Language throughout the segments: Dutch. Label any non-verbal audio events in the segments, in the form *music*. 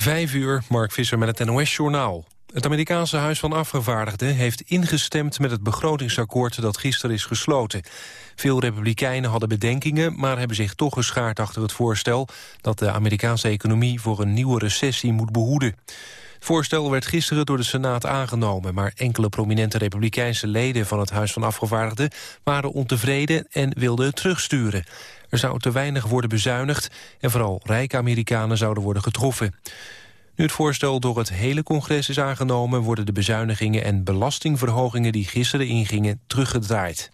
Vijf uur, Mark Visser met het NOS-journaal. Het Amerikaanse Huis van Afgevaardigden heeft ingestemd met het begrotingsakkoord dat gisteren is gesloten. Veel republikeinen hadden bedenkingen, maar hebben zich toch geschaard achter het voorstel dat de Amerikaanse economie voor een nieuwe recessie moet behoeden. Het voorstel werd gisteren door de Senaat aangenomen... maar enkele prominente republikeinse leden van het Huis van Afgevaardigden... waren ontevreden en wilden het terugsturen. Er zou te weinig worden bezuinigd... en vooral rijke Amerikanen zouden worden getroffen. Nu het voorstel door het hele congres is aangenomen... worden de bezuinigingen en belastingverhogingen die gisteren ingingen teruggedraaid.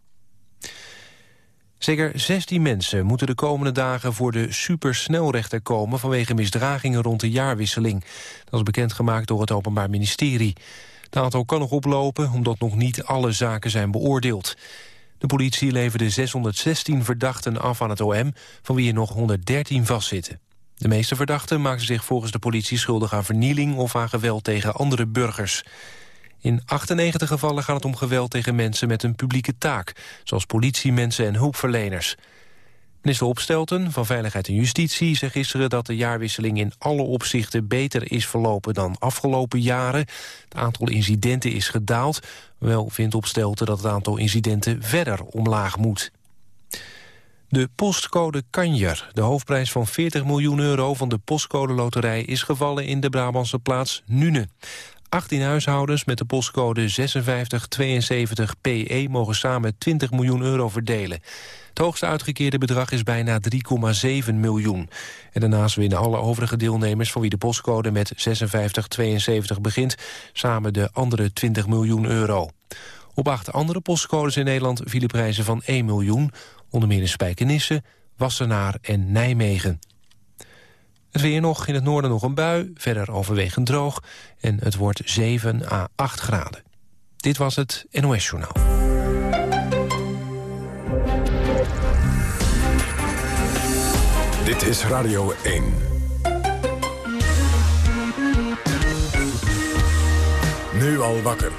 Zeker 16 mensen moeten de komende dagen voor de supersnelrechter komen... vanwege misdragingen rond de jaarwisseling. Dat is bekendgemaakt door het Openbaar Ministerie. Het aantal kan nog oplopen omdat nog niet alle zaken zijn beoordeeld. De politie leverde 616 verdachten af aan het OM... van wie er nog 113 vastzitten. De meeste verdachten maken zich volgens de politie schuldig aan vernieling... of aan geweld tegen andere burgers. In 98 gevallen gaat het om geweld tegen mensen met een publieke taak... zoals politiemensen en hulpverleners. Minister Opstelten van Veiligheid en Justitie zegt gisteren dat de jaarwisseling in alle opzichten beter is verlopen dan afgelopen jaren. Het aantal incidenten is gedaald, wel vindt Opstelten dat het aantal incidenten verder omlaag moet. De postcode Kanjer, de hoofdprijs van 40 miljoen euro van de postcode loterij... is gevallen in de Brabantse plaats Nune. 18 huishoudens met de postcode 5672PE mogen samen 20 miljoen euro verdelen. Het hoogste uitgekeerde bedrag is bijna 3,7 miljoen. En daarnaast winnen alle overige deelnemers van wie de postcode met 5672 begint... samen de andere 20 miljoen euro. Op acht andere postcodes in Nederland vielen prijzen van 1 miljoen... onder meer in Spijkenisse, Wassenaar en Nijmegen. Het weer nog, in het noorden nog een bui, verder overwegend droog... en het wordt 7 à 8 graden. Dit was het NOS Journaal. Dit is Radio 1. Nu al wakker.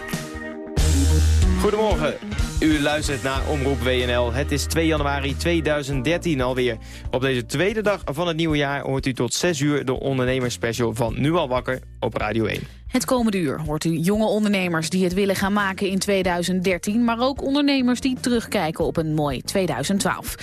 Goedemorgen. U luistert naar Omroep WNL. Het is 2 januari 2013 alweer. Op deze tweede dag van het nieuwe jaar hoort u tot 6 uur de ondernemerspecial van Nu al wakker op Radio 1. Het komende uur hoort u jonge ondernemers die het willen gaan maken in 2013... maar ook ondernemers die terugkijken op een mooi 2012.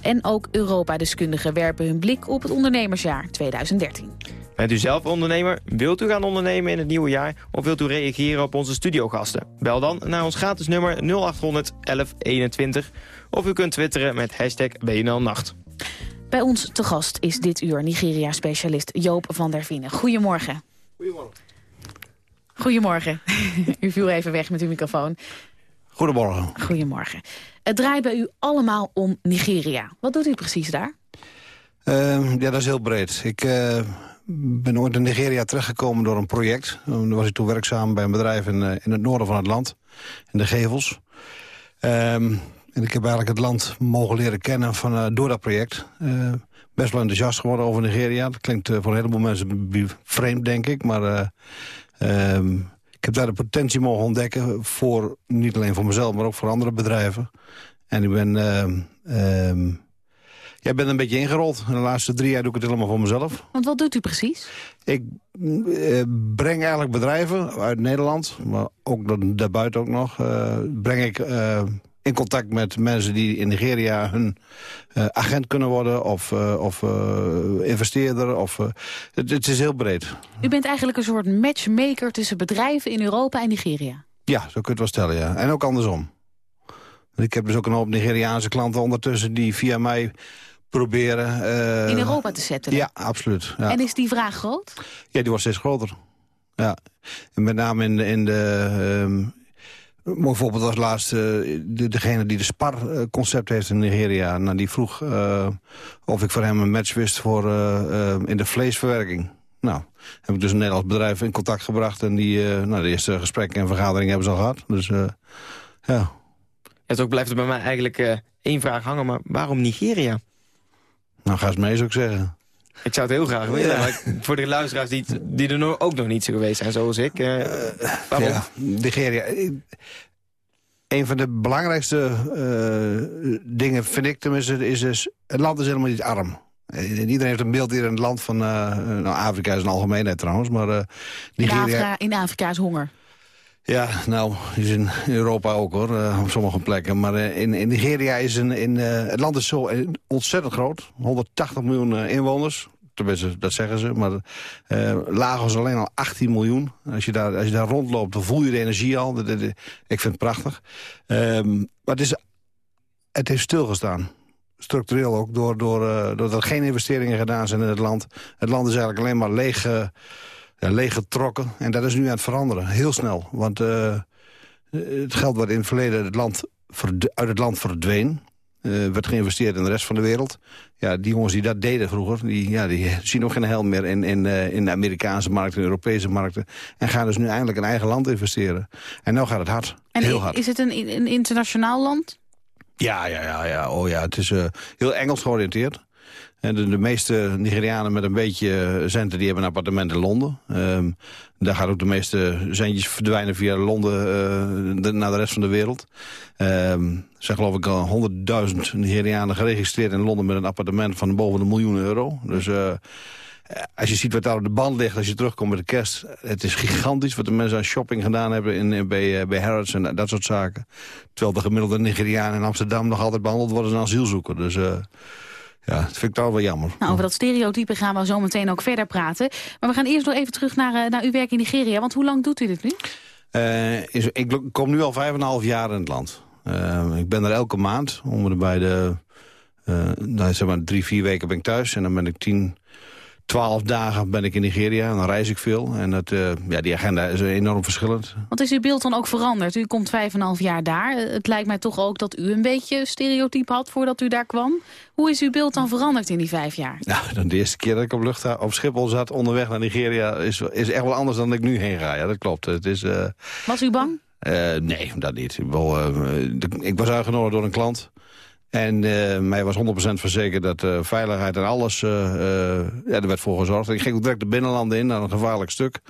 En ook Europa-deskundigen werpen hun blik op het ondernemersjaar 2013. Bent u zelf ondernemer? Wilt u gaan ondernemen in het nieuwe jaar? Of wilt u reageren op onze studiogasten? Bel dan naar ons gratis nummer 0800 1121. Of u kunt twitteren met hashtag WNLNacht. Bij ons te gast is dit uur Nigeria-specialist Joop van der Vienen. Goedemorgen. Goedemorgen. Goedemorgen. *laughs* u viel even weg met uw microfoon. Goedemorgen. Goedemorgen. Het draait bij u allemaal om Nigeria. Wat doet u precies daar? Uh, ja, dat is heel breed. Ik uh, ben ooit in Nigeria terechtgekomen door een project. Daar was ik toen werkzaam bij een bedrijf in, uh, in het noorden van het land. In de Gevels. Um, en ik heb eigenlijk het land mogen leren kennen van, door dat project. best wel enthousiast geworden over Nigeria. Dat klinkt voor een heleboel mensen vreemd, denk ik. Maar Um, ik heb daar de potentie mogen ontdekken voor niet alleen voor mezelf, maar ook voor andere bedrijven. En ik ben, um, ja, ben een beetje ingerold. In de laatste drie jaar doe ik het helemaal voor mezelf. Want wat doet u precies? Ik uh, breng eigenlijk bedrijven uit Nederland, maar ook daarbuiten ook nog, uh, breng ik uh, in contact met mensen die in Nigeria hun uh, agent kunnen worden... of, uh, of uh, investeerder. Of, het, het, is heel breed. U bent eigenlijk een soort matchmaker tussen bedrijven in Europa en Nigeria? Ja, zo kun je het wel stellen, ja. En ook andersom. Ik heb dus ook een hoop Nigeriaanse klanten ondertussen... die via mij proberen... in Europa te zetten? Ja, absoluut. Ja. En is die vraag groot? Ja, die wordt steeds groter. Ja. En met name in de, in de, um, Mooi voorbeeld als laatste, de, degene die de SPAR-concept heeft in Nigeria. Nou, die vroeg uh, of ik voor hem een match wist voor, uh, uh, in de vleesverwerking. Nou, heb ik dus een Nederlands bedrijf in contact gebracht. En die, nou, de eerste gesprekken en vergaderingen hebben ze al gehad. Dus ja. Het ook blijft er bij mij eigenlijk één vraag hangen. Maar waarom Nigeria? Nou, ga eens mee, zou ik zeggen. Ik zou het heel graag willen, maar voor de luisteraars die, die er ook nog niet zo geweest zijn, zoals ik. Uh, waarom? Ja, Nigeria. Een van de belangrijkste uh, dingen, vind ik tenminste, is dus... Het land is helemaal niet arm. Iedereen heeft een beeld hier in het land van... nou, Afrika is een algemeenheid trouwens, maar Nigeria... In Afrika, in Afrika is honger. Ja, nou, is in Europa ook hoor, uh, op sommige plekken. Maar uh, in, in, Nigeria is een, in, uh, het land is zo ontzettend groot. 180 miljoen inwoners. Tenminste, dat zeggen ze. Maar Lagos alleen al 18 miljoen. Als je, daar, als je daar rondloopt, dan voel je de energie al. ik vind het prachtig. Um, maar het, is, het heeft stilgestaan. Structureel ook, door, door, doordat er geen investeringen gedaan zijn in het land. Het land is eigenlijk alleen maar leeg leeggetrokken. En dat is nu aan het veranderen, heel snel. Want uh, het geld wat in het verleden het land uit het land verdween... Uh, werd geïnvesteerd in de rest van de wereld. Ja, die jongens die dat deden vroeger, die, ja, die *laughs* zien ook geen hel meer in, in, uh, in de Amerikaanse markten, de Europese markten. En gaan dus nu eindelijk in eigen land investeren. En nu gaat het hard, en heel hard. is het een, een internationaal land? Ja, ja, ja, ja. Oh, ja. Het is uh, heel Engels georiënteerd. En de, de, meeste Nigerianen met een beetje centen die hebben een appartement in Londen. Um, daar gaan ook de meeste centjes verdwijnen via Londen uh, naar de rest van de wereld. Um, er zijn geloof ik al 100.000 Nigerianen geregistreerd in Londen met een appartement van boven een miljoen euro. Dus uh, als je ziet wat daar op de band ligt als je terugkomt met de kerst... het is gigantisch wat de mensen aan shopping gedaan hebben in, bij, bij Harrods en dat soort zaken. Terwijl de gemiddelde Nigeriaan in Amsterdam nog altijd behandeld wordt als asielzoeker. Dus... ja, dat vind ik toch wel jammer. Nou, over dat stereotype gaan we zo meteen ook verder praten. Maar we gaan eerst nog even terug naar, eh, naar uw werk in Nigeria. Want hoe lang doet u dit nu? Uh, is, ik kom nu al vijf en een half jaar in het land. Uh, ik ben er elke maand, om bij de... Uh, nou, zeg maar drie, vier weken ben ik thuis. En dan ben ik tien, twaalf dagen ben ik in Nigeria en dan reis ik veel. En dat, uh, ja, die agenda is enorm verschillend. Want is uw beeld dan ook veranderd? U komt vijf en half jaar daar. Het lijkt mij toch ook dat u een beetje stereotype had voordat u daar kwam. Hoe is uw beeld dan veranderd in die vijf jaar? Nou, dan de eerste keer dat ik op, lucht, op Schiphol zat onderweg naar Nigeria... is, is echt wel anders dan ik nu heen ga. Ja, dat klopt. Het is, uh, Was u bang? Uh, nee, dat niet. Ik, ik was uitgenodigd door een klant... En uh, mij was 100% verzekerd dat uh, veiligheid en alles, uh, ja, er werd voor gezorgd. Ik ging direct de binnenlanden in, naar een gevaarlijk stuk.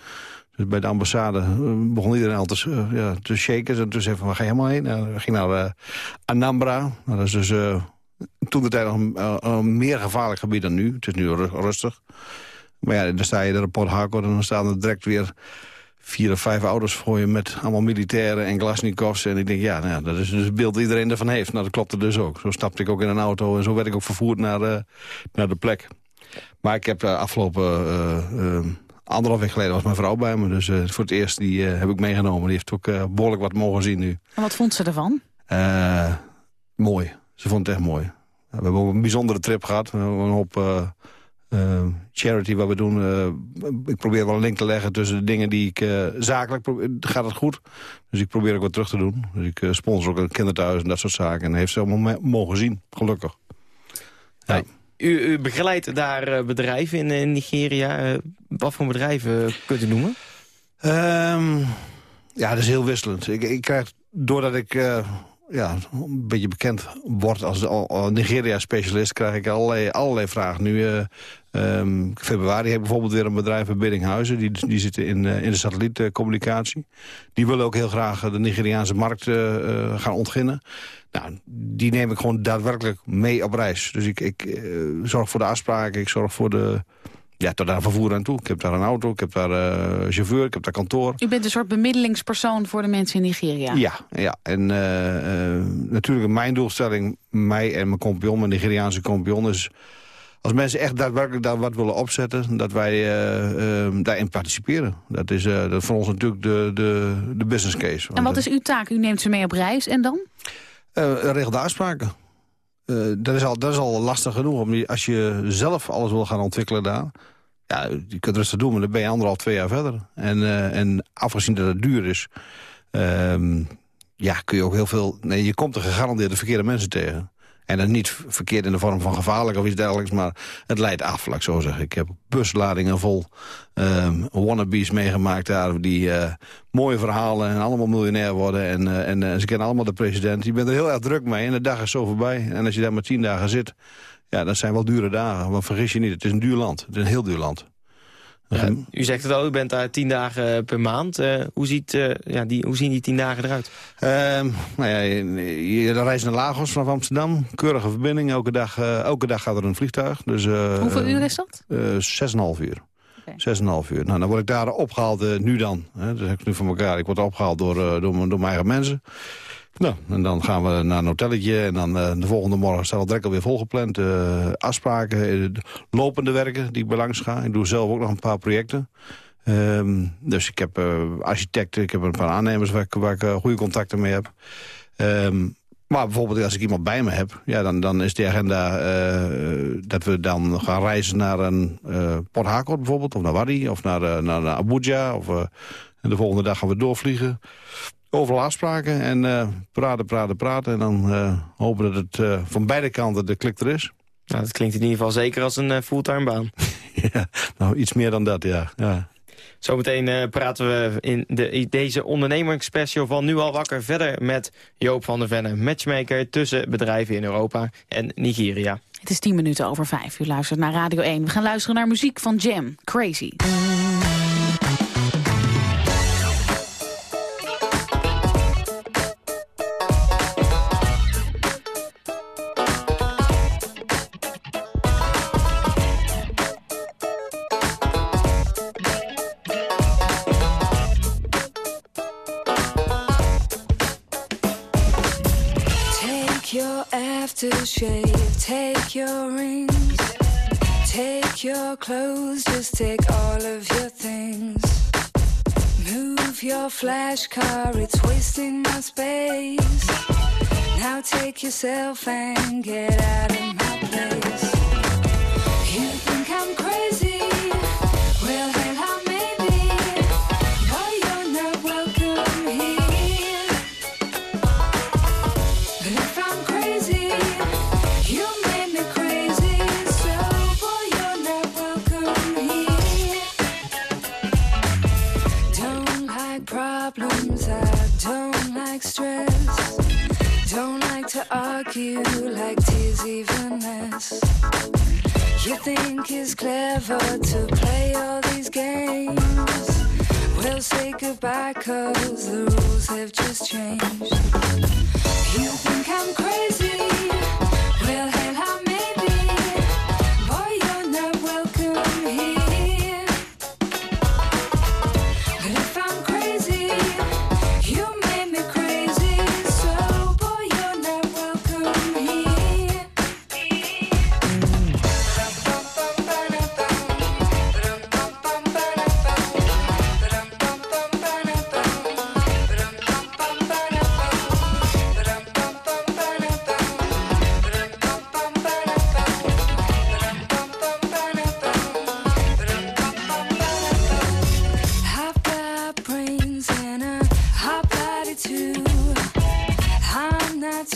Dus bij de ambassade begon iedereen al te, ja, te shaken. En toen zei van, waar ga je helemaal heen? Nou, we gingen naar Anambra. Nou, dat is dus toen de tijd nog een, meer gevaarlijk gebied dan nu. Het is nu rustig. Maar ja, dan sta je er op Port Harcourt en dan staan er direct weer vier of vijf auto's voor je met allemaal militairen en glasnikovs. En ik denk, ja, nou, dat is dus het beeld dat iedereen ervan heeft. Nou, dat klopte dus ook. Zo stapte ik ook in een auto en zo werd ik ook vervoerd naar, uh, naar de plek. Maar ik heb uh, afgelopen uh, anderhalf week geleden was mijn vrouw bij me. Dus voor het eerst die, heb ik meegenomen. Die heeft ook behoorlijk wat mogen zien nu. En wat vond ze ervan? mooi. Ze vond het echt mooi. We hebben ook een bijzondere trip gehad. We hebben een hoop uh, charity wat we doen. Uh, ik probeer wel een link te leggen tussen de dingen die ik uh, zakelijk... gaat het goed. Dus ik probeer ook wat terug te doen. Dus ik sponsor ook een kinderthuis en dat soort zaken. En heeft ze allemaal mogen zien, gelukkig. Ja. U, u, begeleidt daar bedrijven in, in Nigeria. wat voor bedrijven kunt u noemen? Um, ja, dat is heel wisselend. Ik, ik krijg, doordat ik ja, een beetje bekend word als Nigeria-specialist... krijg ik allerlei, allerlei vragen. Nu, uh, um, februari bijvoorbeeld weer een bedrijf in Biddinghuizen. Die, die zitten in, uh, in de satellietcommunicatie. Die willen ook heel graag de Nigeriaanse markt gaan ontginnen. Nou, die neem ik gewoon daadwerkelijk mee op reis. Dus ik, ik zorg voor de afspraken, ik zorg voor de ja, tot daar vervoer aan toe. Ik heb daar een auto, ik heb daar uh, chauffeur, ik heb daar kantoor. U bent een soort bemiddelingspersoon voor de mensen in Nigeria? Ja, ja. en uh, uh, natuurlijk mijn doelstelling, mij en mijn compagnon, mijn Nigeriaanse compagnon... is als mensen echt daadwerkelijk daar wat willen opzetten... dat wij daarin participeren. Dat is dat voor ons natuurlijk de, de, de business case. En wat is uw taak? U neemt ze mee op reis en dan? regel de afspraken. dat, is al, dat is al lastig genoeg. Om, als je zelf alles wil gaan ontwikkelen daar... Ja, je kunt rustig doen, maar dan ben je anderhalf, twee jaar verder. En, uh, en afgezien dat het duur is... Um, ja, kun je ook heel veel... Nee, je komt er gegarandeerd de verkeerde mensen tegen. En dan niet verkeerd in de vorm van gevaarlijk of iets dergelijks... maar het leidt af, laat ik zo zeggen. Ik heb busladingen vol um, wannabes meegemaakt daar... die uh, mooie verhalen en allemaal miljonair worden. En, uh, en ze kennen allemaal de president. Je bent er heel erg druk mee en de dag is zo voorbij. En als je daar maar tien dagen zit... Ja, dat zijn wel dure dagen, maar vergis je niet, het is een duur land. Het is een heel duur land. Ja, u zegt het al, u bent daar tien dagen per maand. Uh, hoe, ziet, uh, ja, die, hoe zien die tien dagen eruit? Uh, nou ja, je, je reist naar Lagos vanaf Amsterdam. Keurige verbinding. Elke dag, uh, elke dag gaat er een vliegtuig. Dus, Hoeveel uur is dat? Zes en half uur. Zes en half uur. Nou, dan word ik daar opgehaald, nu dan. Hè, dat heb ik nu van elkaar. Ik word opgehaald door, door, door, mijn eigen mensen. Nou, en dan gaan we naar een hotelletje en dan uh, de volgende morgen staat het direct alweer volgepland. Uh, afspraken, lopende werken die ik bij ga. Ik doe zelf ook nog een paar projecten. Um, dus ik heb uh, architecten, ik heb een paar aannemers waar ik, waar ik goede contacten mee heb. Um, maar bijvoorbeeld als ik iemand bij me heb, ja, dan, dan is de agenda dat we dan gaan reizen naar een Port Harcourt bijvoorbeeld, of naar Wadi, of naar, naar, naar Abuja. Of, en de volgende dag gaan we doorvliegen overal afspraken en uh, praten, praten, praten. En dan uh, hopen dat het uh, van beide kanten de klik er is. Nou, dat klinkt in ieder geval zeker als een fulltime baan. *laughs* ja, nou iets meer dan dat, ja. ja. Zometeen praten we in de, deze ondernemingsspecial van Nu al wakker verder met Joop van der Venne, matchmaker tussen bedrijven in Europa en Nigeria. Het is 10 minuten over 5. U luistert naar Radio 1. We gaan luisteren naar muziek van Jam, Crazy. Aftershave, take your rings, take your clothes, just take all of your things. Move your flash car, it's wasting my space. Now take yourself and get out of my clever to play all these games? Well, say goodbye, cause the rules have just changed.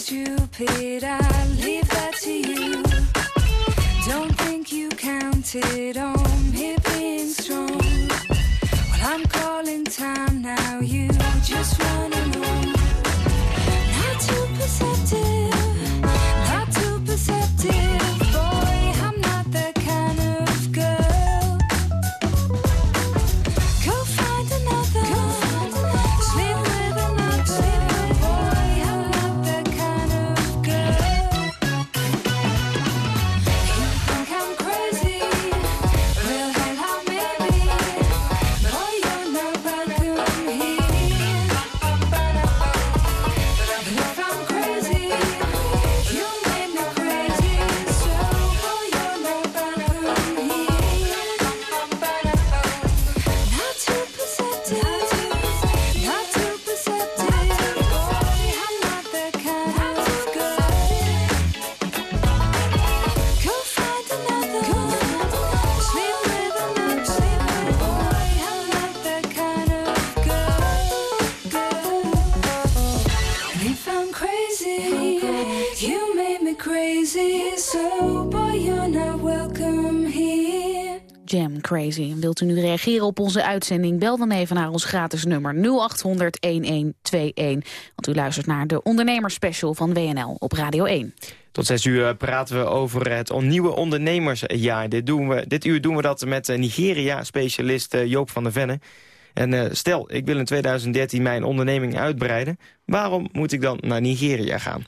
Stupid, I leave that to you. Don't think you counted on me being strong. Well, I'm calling time now, you just wanna Wilt u nu reageren op onze uitzending? Bel dan even naar ons gratis nummer 0800 1121. Want u luistert naar de ondernemerspecial van WNL op Radio 1. Tot zes uur praten we over het nieuwe ondernemersjaar. Dit, doen we, dit uur doen we dat met Nigeria-specialist Joop van der Venne. En stel, ik wil in 2013 mijn onderneming uitbreiden. Waarom moet ik dan naar Nigeria gaan?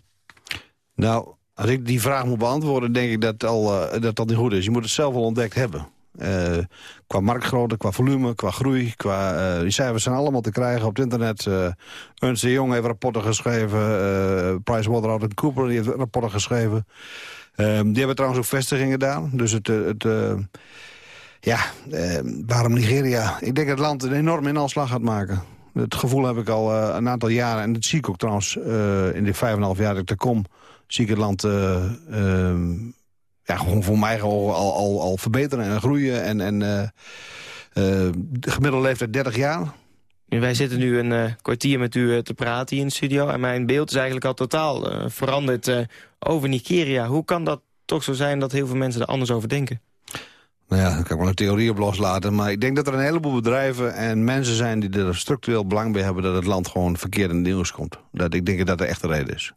Nou, als ik die vraag moet beantwoorden, denk ik dat, al, dat dat niet goed is. Je moet het zelf al ontdekt hebben. Uh, qua marktgrootte, qua volume, qua groei. Qua, uh, die cijfers zijn allemaal te krijgen op het internet. Uh, Ernst Jong heeft rapporten geschreven. Uh, PricewaterhouseCoopers die heeft rapporten geschreven. Ehm, die hebben trouwens ook vestigingen gedaan. Dus het... het ja, waarom Nigeria? Ik denk dat het land een enorme inalslag gaat maken. Het gevoel heb ik al een aantal jaren. En dat zie ik ook trouwens in de vijf en half jaar dat ik er kom. Zie ik het land ehm, ja, gewoon voor mij al, al, al verbeteren en groeien. En, en uh, uh, de gemiddelde leeftijd 30 jaar. Wij zitten nu een uh, kwartier met u te praten hier in de studio. En mijn beeld is eigenlijk al totaal veranderd over Nigeria. Hoe kan dat toch zo zijn dat heel veel mensen er anders over denken? Nou ja, daar kan ik wel een theorie op loslaten. Maar ik denk dat er een heleboel bedrijven en mensen zijn... die er structureel belang bij hebben dat het land gewoon verkeerd in het nieuws komt. Dat, ik denk dat dat de echte reden is.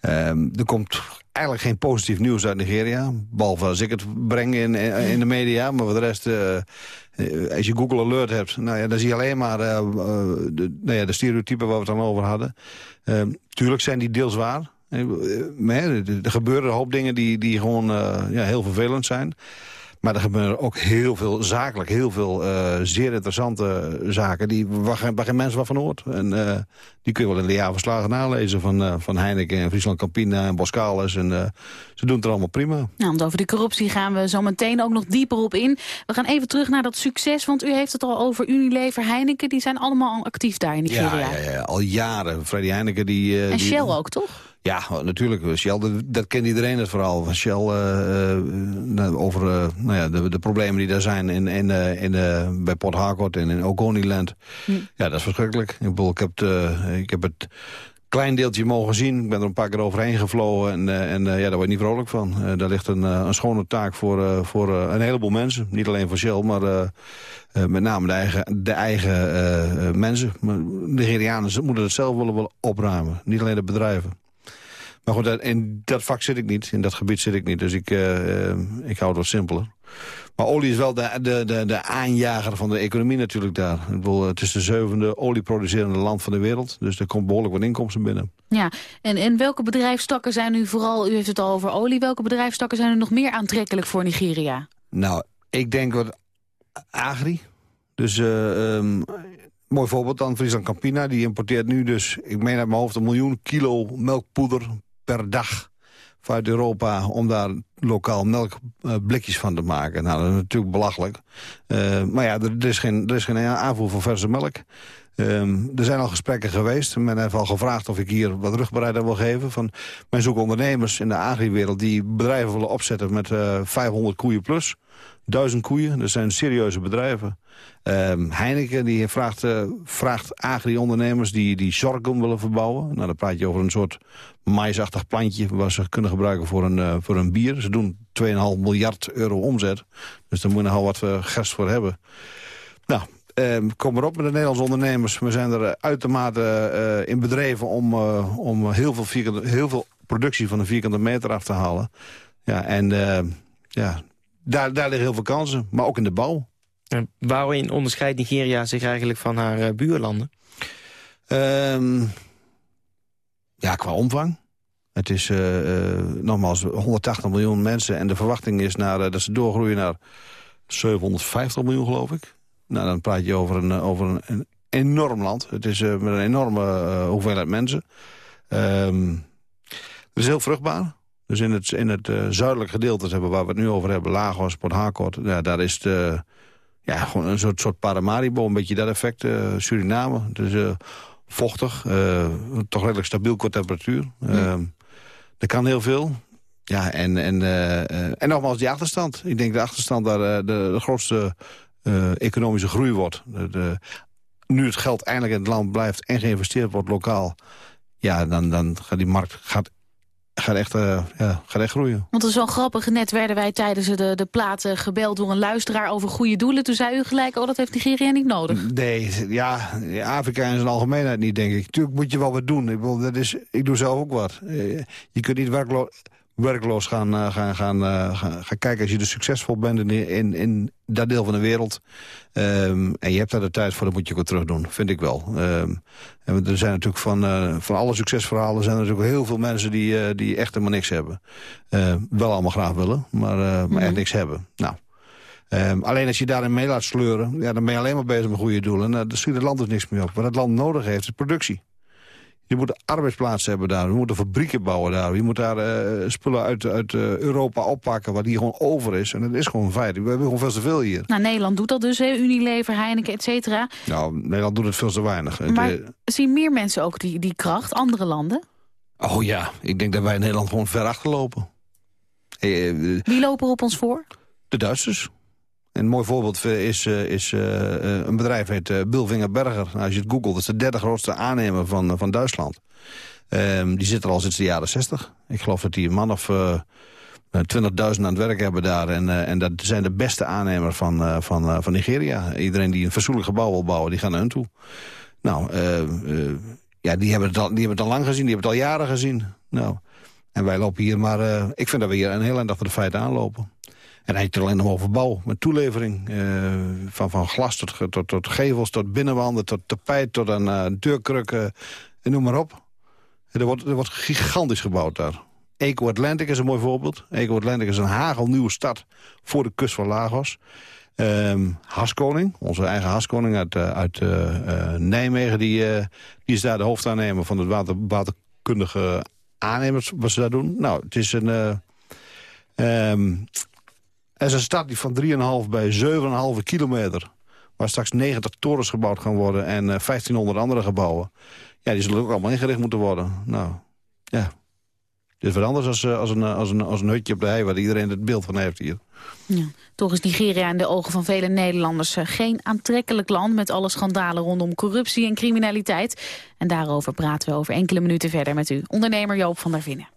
Um, er komt eigenlijk geen positief nieuws uit Nigeria. Behalve als ik het breng in, in de media. Maar voor de rest, uh, als je Google Alert hebt... Nou ja, dan zie je alleen maar de, nou ja, de stereotypen waar we het dan over hadden. Uh, tuurlijk zijn die deels waar. Er gebeuren een hoop dingen die, die gewoon ja, heel vervelend zijn. Maar er gebeuren ook heel veel zakelijk, heel veel uh, zeer interessante zaken... Die, waar, geen, waar geen mens wat van hoort. En uh, die kun je wel in de jaarverslagen nalezen van, uh, van Heineken en Friesland Campina en Boskalis. En ze doen het er allemaal prima. Nou, over die corruptie gaan we zo meteen ook nog dieper op in. We gaan even terug naar dat succes, want u heeft het al over Unilever, Heineken. Die zijn allemaal actief daar in Nigeria. Ja, ja, ja al jaren. Freddy Heineken die... en die, Shell ook, toch? Ja, natuurlijk. Shell, dat, kent iedereen het verhaal van Shell. Uh, uh, over uh, nou ja, de, de, problemen die daar zijn in, in, in, bij Port Harcourt en in Ogoniland. Hm. Ja, dat is verschrikkelijk. Ik, bedoel, ik, heb, het, ik heb het klein deeltje mogen zien. Ik ben er een paar keer overheen gevlogen. En, en ja, daar word je niet vrolijk van. daar ligt een, een schone taak voor, voor een heleboel mensen. Niet alleen voor Shell, maar... met name de eigen, de eigen mensen. De Nigerianen moeten het zelf willen opruimen. Niet alleen de bedrijven. Maar goed, in dat vak zit ik niet. In dat gebied zit ik niet. Dus ik, uh, ik hou het wat simpeler. Maar olie is wel de, de, de, de aanjager van de economie natuurlijk daar. Ik bedoel, het is de zevende olieproducerende land van de wereld. Dus er komt behoorlijk wat inkomsten binnen. Ja, en, en welke bedrijfstakken zijn nu vooral... U heeft het al over olie. Welke bedrijfstakken zijn er nog meer aantrekkelijk voor Nigeria? Nou, ik denk wat agri. Dus... Uh, um, Mooi voorbeeld dan, Friesland Campina. Die importeert nu dus, ik meen uit mijn hoofd, een miljoen kilo melkpoeder per dag vanuit Europa om daar lokaal melkblikjes van te maken. Nou, dat is natuurlijk belachelijk. Uh, maar ja, er, is geen, er is geen aanvoer van verse melk. Um, er zijn al gesprekken geweest. Men heeft al gevraagd of ik hier wat rugbereiding wil geven. Van, men zoekt ondernemers in de agriwereld die bedrijven willen opzetten met uh, eh, 500 koeien plus. Duizend koeien, dat zijn serieuze bedrijven. Um, Heineken die vraagt, uh, vraagt agri-ondernemers die, die sorghum willen verbouwen. Nou, dan praat je over een soort maisachtig plantje... wat ze kunnen gebruiken voor een, uh, voor een bier. Ze doen 2,5 miljard euro omzet. Dus daar moet je nogal wat gerst voor hebben. Nou, um, kom maar op met de Nederlandse ondernemers. We zijn er uitermate in bedreven om, om heel, veel vierkante, heel veel productie van een vierkante meter af te halen. Ja, en ja, daar, daar liggen heel veel kansen, maar ook in de bouw. En waarin onderscheidt Nigeria zich eigenlijk van haar buurlanden? Um, ja, qua omvang. Het is uh, uh, nogmaals 180 miljoen mensen en de verwachting is naar, dat ze doorgroeien naar 750 miljoen, geloof ik. Nou, dan praat je over een, over een, een enorm land. Het is met een enorme hoeveelheid mensen. Um, het is heel vruchtbaar. Dus in het, in het uh, zuidelijk gedeelte hebben waar we het nu over hebben... Lagos, Port Harcourt, ja, daar is uh, ja, gewoon een soort, soort Paramaribo. Een beetje dat effect. Suriname, dus vochtig. toch redelijk stabiel qua temperatuur. Ja. er kan heel veel. Ja, en, en, en nogmaals die achterstand. Ik denk de achterstand daar de, de grootste economische groei wordt. De, de, nu het geld eindelijk in het land blijft en geïnvesteerd wordt lokaal... ja, dan, dan gaat die markt gaat gaat echt, uh, ja, gaat echt groeien. Want het is wel grappig. Net werden wij tijdens de, de platen gebeld door een luisteraar over goede doelen. Toen zei u gelijk, oh, dat heeft Nigeria niet nodig. Nee, ja, Afrika in zijn algemeenheid niet, denk ik. Tuurlijk moet je wel wat doen. Ik, bedoel, dat is, ik doe zelf ook wat. Eh, je kunt niet werkloos werkloos gaan, uh, gaan, gaan, uh, gaan, gaan, kijken als je dus succesvol bent in, in, in dat deel van de wereld. Um, en je hebt daar de tijd voor, dat moet je ook terug doen, vind ik wel. Um, en er zijn natuurlijk van, uh, van alle succesverhalen zijn er natuurlijk heel veel mensen die, die echt helemaal niks hebben. wel allemaal graag willen, maar, maar echt mhm. niks hebben. Nou. Um, alleen als je daarin mee laat sleuren, ja, dan ben je alleen maar bezig met goede doelen. En uh, daar schiet het land dus niks meer op. Wat het land nodig heeft, is productie. Je moet arbeidsplaatsen hebben daar. We moeten fabrieken bouwen daar. Je moet daar uh, spullen uit, uit uh, Europa oppakken wat hier gewoon over is. En dat is gewoon een feit. We hebben gewoon veel te veel hier. Nou, Nederland doet dat dus, hè? Unilever, Heineken, et cetera. Nou, Nederland doet het veel te weinig. Maar zien meer mensen ook die, die kracht, andere landen? Oh ja, ik denk dat wij in Nederland gewoon ver achterlopen. Wie lopen op ons voor? De Duitsers. Een mooi voorbeeld is, eh, is uh, een bedrijf heet Bilvinger Berger. Nou, als je het googelt, dat is de derde grootste aannemer van, van Duitsland. Um, die zit er al sinds de jaren 60. Ik geloof dat die een man of 20.000 aan het werk hebben daar. En, en dat zijn de beste aannemers van, van, van Nigeria. Iedereen die een fatsoenlijk gebouw wil bouwen, die gaan naar hun toe. Nou, ja, die hebben, het al, die hebben het al lang gezien, die hebben het al jaren gezien. Nou, en wij lopen hier maar... ik vind dat we hier een heel eind achter de feiten aanlopen. En hij heeft het alleen nog over bouw, met toelevering. Uh, van, van glas tot, tot, tot gevels, tot binnenwanden, tot tapijt, tot een uh, deurkrukken. En noem maar op. Er wordt, er wordt gigantisch gebouwd daar. Eco Atlantic is een mooi voorbeeld. Eco Atlantic is een hagelnieuwe stad voor de kust van Lagos. Um, Haskoning, onze eigen Haskoning uit, uh, uit Nijmegen... Die, die is daar de hoofdaannemer van het water, waterkundige aannemers... wat ze daar doen. Nou, het is een... Um, is een stad die van 3,5 bij 7,5 kilometer... waar straks 90 torens gebouwd gaan worden en uh, eh, 1500 andere gebouwen... ja, die zullen ook allemaal ingericht moeten worden. Nou, ja. Dit is wat anders als, uh, als, een, als, een, als een hutje op de hei... waar iedereen het beeld van heeft hier. Ja. Toch is Nigeria in de ogen van vele Nederlanders geen aantrekkelijk land... met alle schandalen rondom corruptie en criminaliteit. En daarover praten we over enkele minuten verder met u. Ondernemer Joop van der Vinnen.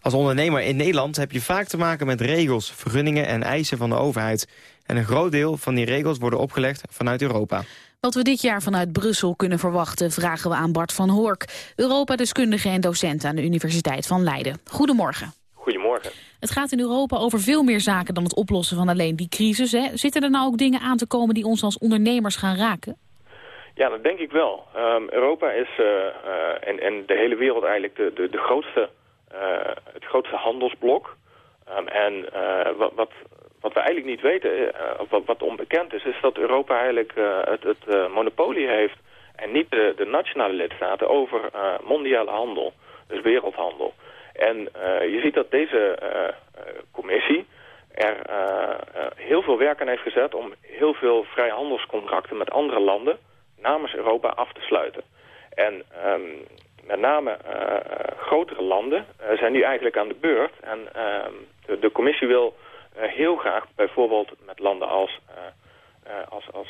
Als ondernemer in Nederland heb je vaak te maken met regels, vergunningen en eisen van de overheid. En een groot deel van die regels worden opgelegd vanuit Europa. Wat we dit jaar vanuit Brussel kunnen verwachten... vragen we aan Bart van Hork, Europa-deskundige en docent aan de Universiteit van Leiden. Goedemorgen. Goedemorgen. Het gaat in Europa over veel meer zaken dan het oplossen van alleen die crisis. Hè? Zitten er nou ook dingen aan te komen die ons als ondernemers gaan raken? Ja, dat denk ik wel. Um, Europa is uh, uh, en, en de hele wereld eigenlijk de, de, de grootste eh, het grootste handelsblok. Um, en eh, wat, wat, wat, we eigenlijk niet weten, eh, wat, wat, onbekend is, is dat Europa eigenlijk het, het monopolie heeft en niet de, de nationale lidstaten over mondiale handel, dus wereldhandel. En je ziet dat deze commissie er heel veel werk aan heeft gezet om heel veel vrijhandelscontracten met andere landen namens Europa af te sluiten. En um, met name uh, grotere landen uh, zijn nu eigenlijk aan de beurt. En ehm, de, de, commissie wil heel graag bijvoorbeeld met landen als, als, als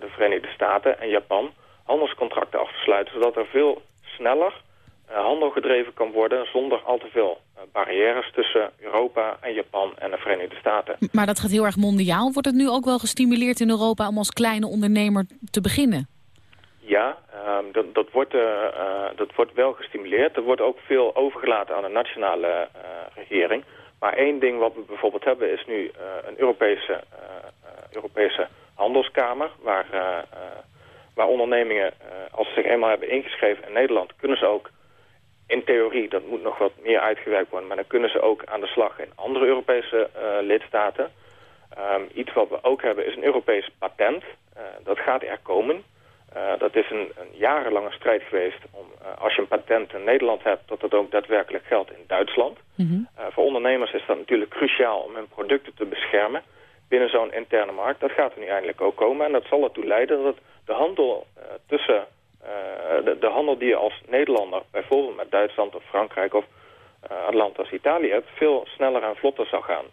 de Verenigde Staten en Japan handelscontracten afsluiten, zodat er veel sneller handel gedreven kan worden zonder al te veel barrières tussen Europa en Japan en de Verenigde Staten. Maar dat gaat heel erg mondiaal. Wordt het nu ook wel gestimuleerd in Europa om als kleine ondernemer te beginnen? Ja, um, dat, dat, wordt, uh, uh, dat wordt wel gestimuleerd. Er wordt ook veel overgelaten aan de nationale uh, regering. Maar één ding wat we bijvoorbeeld hebben is nu een Europese, Europese handelskamer... waar, waar ondernemingen, als ze zich eenmaal hebben ingeschreven in Nederland... kunnen ze ook in theorie, dat moet nog wat meer uitgewerkt worden... maar dan kunnen ze ook aan de slag in andere Europese lidstaten... Um, iets wat we ook hebben is een Europees patent. dat gaat er komen... Uh, dat is een, een, jarenlange strijd geweest om, uh, als je een patent in Nederland hebt, dat dat ook daadwerkelijk geldt in Duitsland. Mm -hmm. uh, voor ondernemers is dat natuurlijk cruciaal om hun producten te beschermen binnen zo'n interne markt. Dat gaat er nu eindelijk ook komen en dat zal ertoe leiden dat de handel tussen, de, de, handel die je als Nederlander bijvoorbeeld met Duitsland of Frankrijk of als Italië hebt, veel sneller en vlotter zal gaan.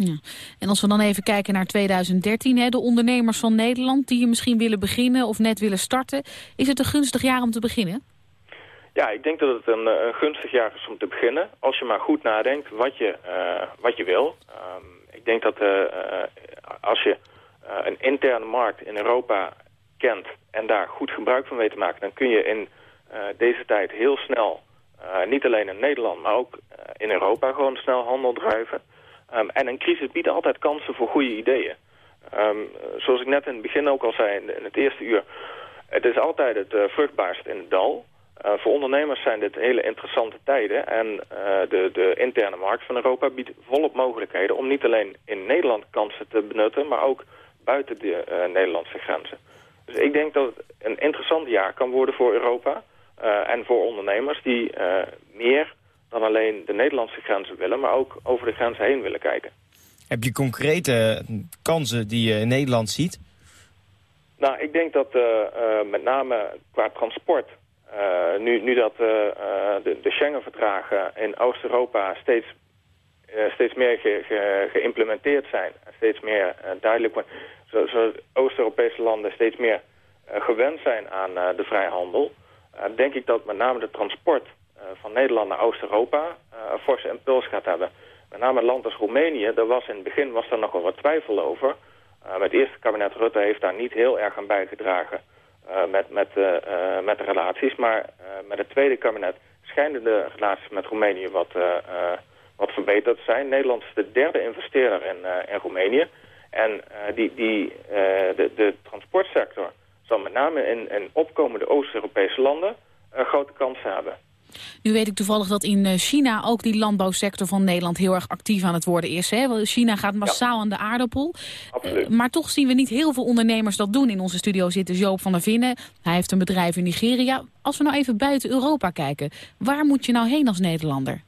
Ja. En als we dan even kijken naar 2013, hè, de ondernemers van Nederland... die misschien willen beginnen of net willen starten... is het een gunstig jaar om te beginnen? Ja, ik denk dat het een, een gunstig jaar is om te beginnen. Als je maar goed nadenkt wat je, uh, wat je wil. Um, ik denk dat uh, als je een interne markt in Europa kent... en daar goed gebruik van weet te maken... dan kun je in deze tijd heel snel eh, niet alleen in Nederland, maar ook eh, in Europa gewoon snel handel drijven. Ehm, en een crisis biedt altijd kansen voor goede ideeën. Ehm, zoals ik net in het begin ook al zei, in, het eerste uur... het is altijd het uh, vruchtbaarst in het dal. Uh, voor ondernemers zijn dit hele interessante tijden. En uh, de, de interne markt van Europa biedt volop mogelijkheden... om niet alleen in Nederland kansen te benutten... maar ook buiten de Nederlandse grenzen. Dus ik denk dat het een interessant jaar kan worden voor Europa... en voor ondernemers die meer dan alleen de Nederlandse grenzen willen... maar ook over de grenzen heen willen kijken. Heb je concrete kansen die je in Nederland ziet? Nou, ik denk dat met name qua transport... Uh, nu, nu dat de, de Schengen-verdragen in Oost-Europa steeds, steeds meer ge, ge, geïmplementeerd zijn... steeds meer duidelijk zoals zo Oost-Europese landen steeds meer gewend zijn aan de vrijhandel... denk ik dat met name de transport van Nederland naar Oost-Europa... een forse impuls gaat hebben. Met name het land als Roemenië, daar was in het begin was er nogal wat twijfel over... het eerste kabinet Rutte heeft daar niet heel erg aan bijgedragen... Met, met, met de relaties. Maar met het tweede kabinet schijnen de relaties met Roemenië wat, wat verbeterd te zijn. Nederland is de derde investeerder in, in Roemenië. En die, die, de, de transportsector zal met name in, in opkomende Oost-Europese landen grote kansen hebben. Nu weet ik toevallig dat in China ook die landbouwsector van Nederland heel erg actief aan het worden is. Hè? China gaat massaal ja. aan de aardappel. Absoluut. Uh, maar toch zien we niet heel veel ondernemers dat doen. In onze studio zit dus Joop van der Vinnen. Hij heeft een bedrijf in Nigeria. Als we nou even buiten Europa kijken, waar moet je nou heen als Nederlander?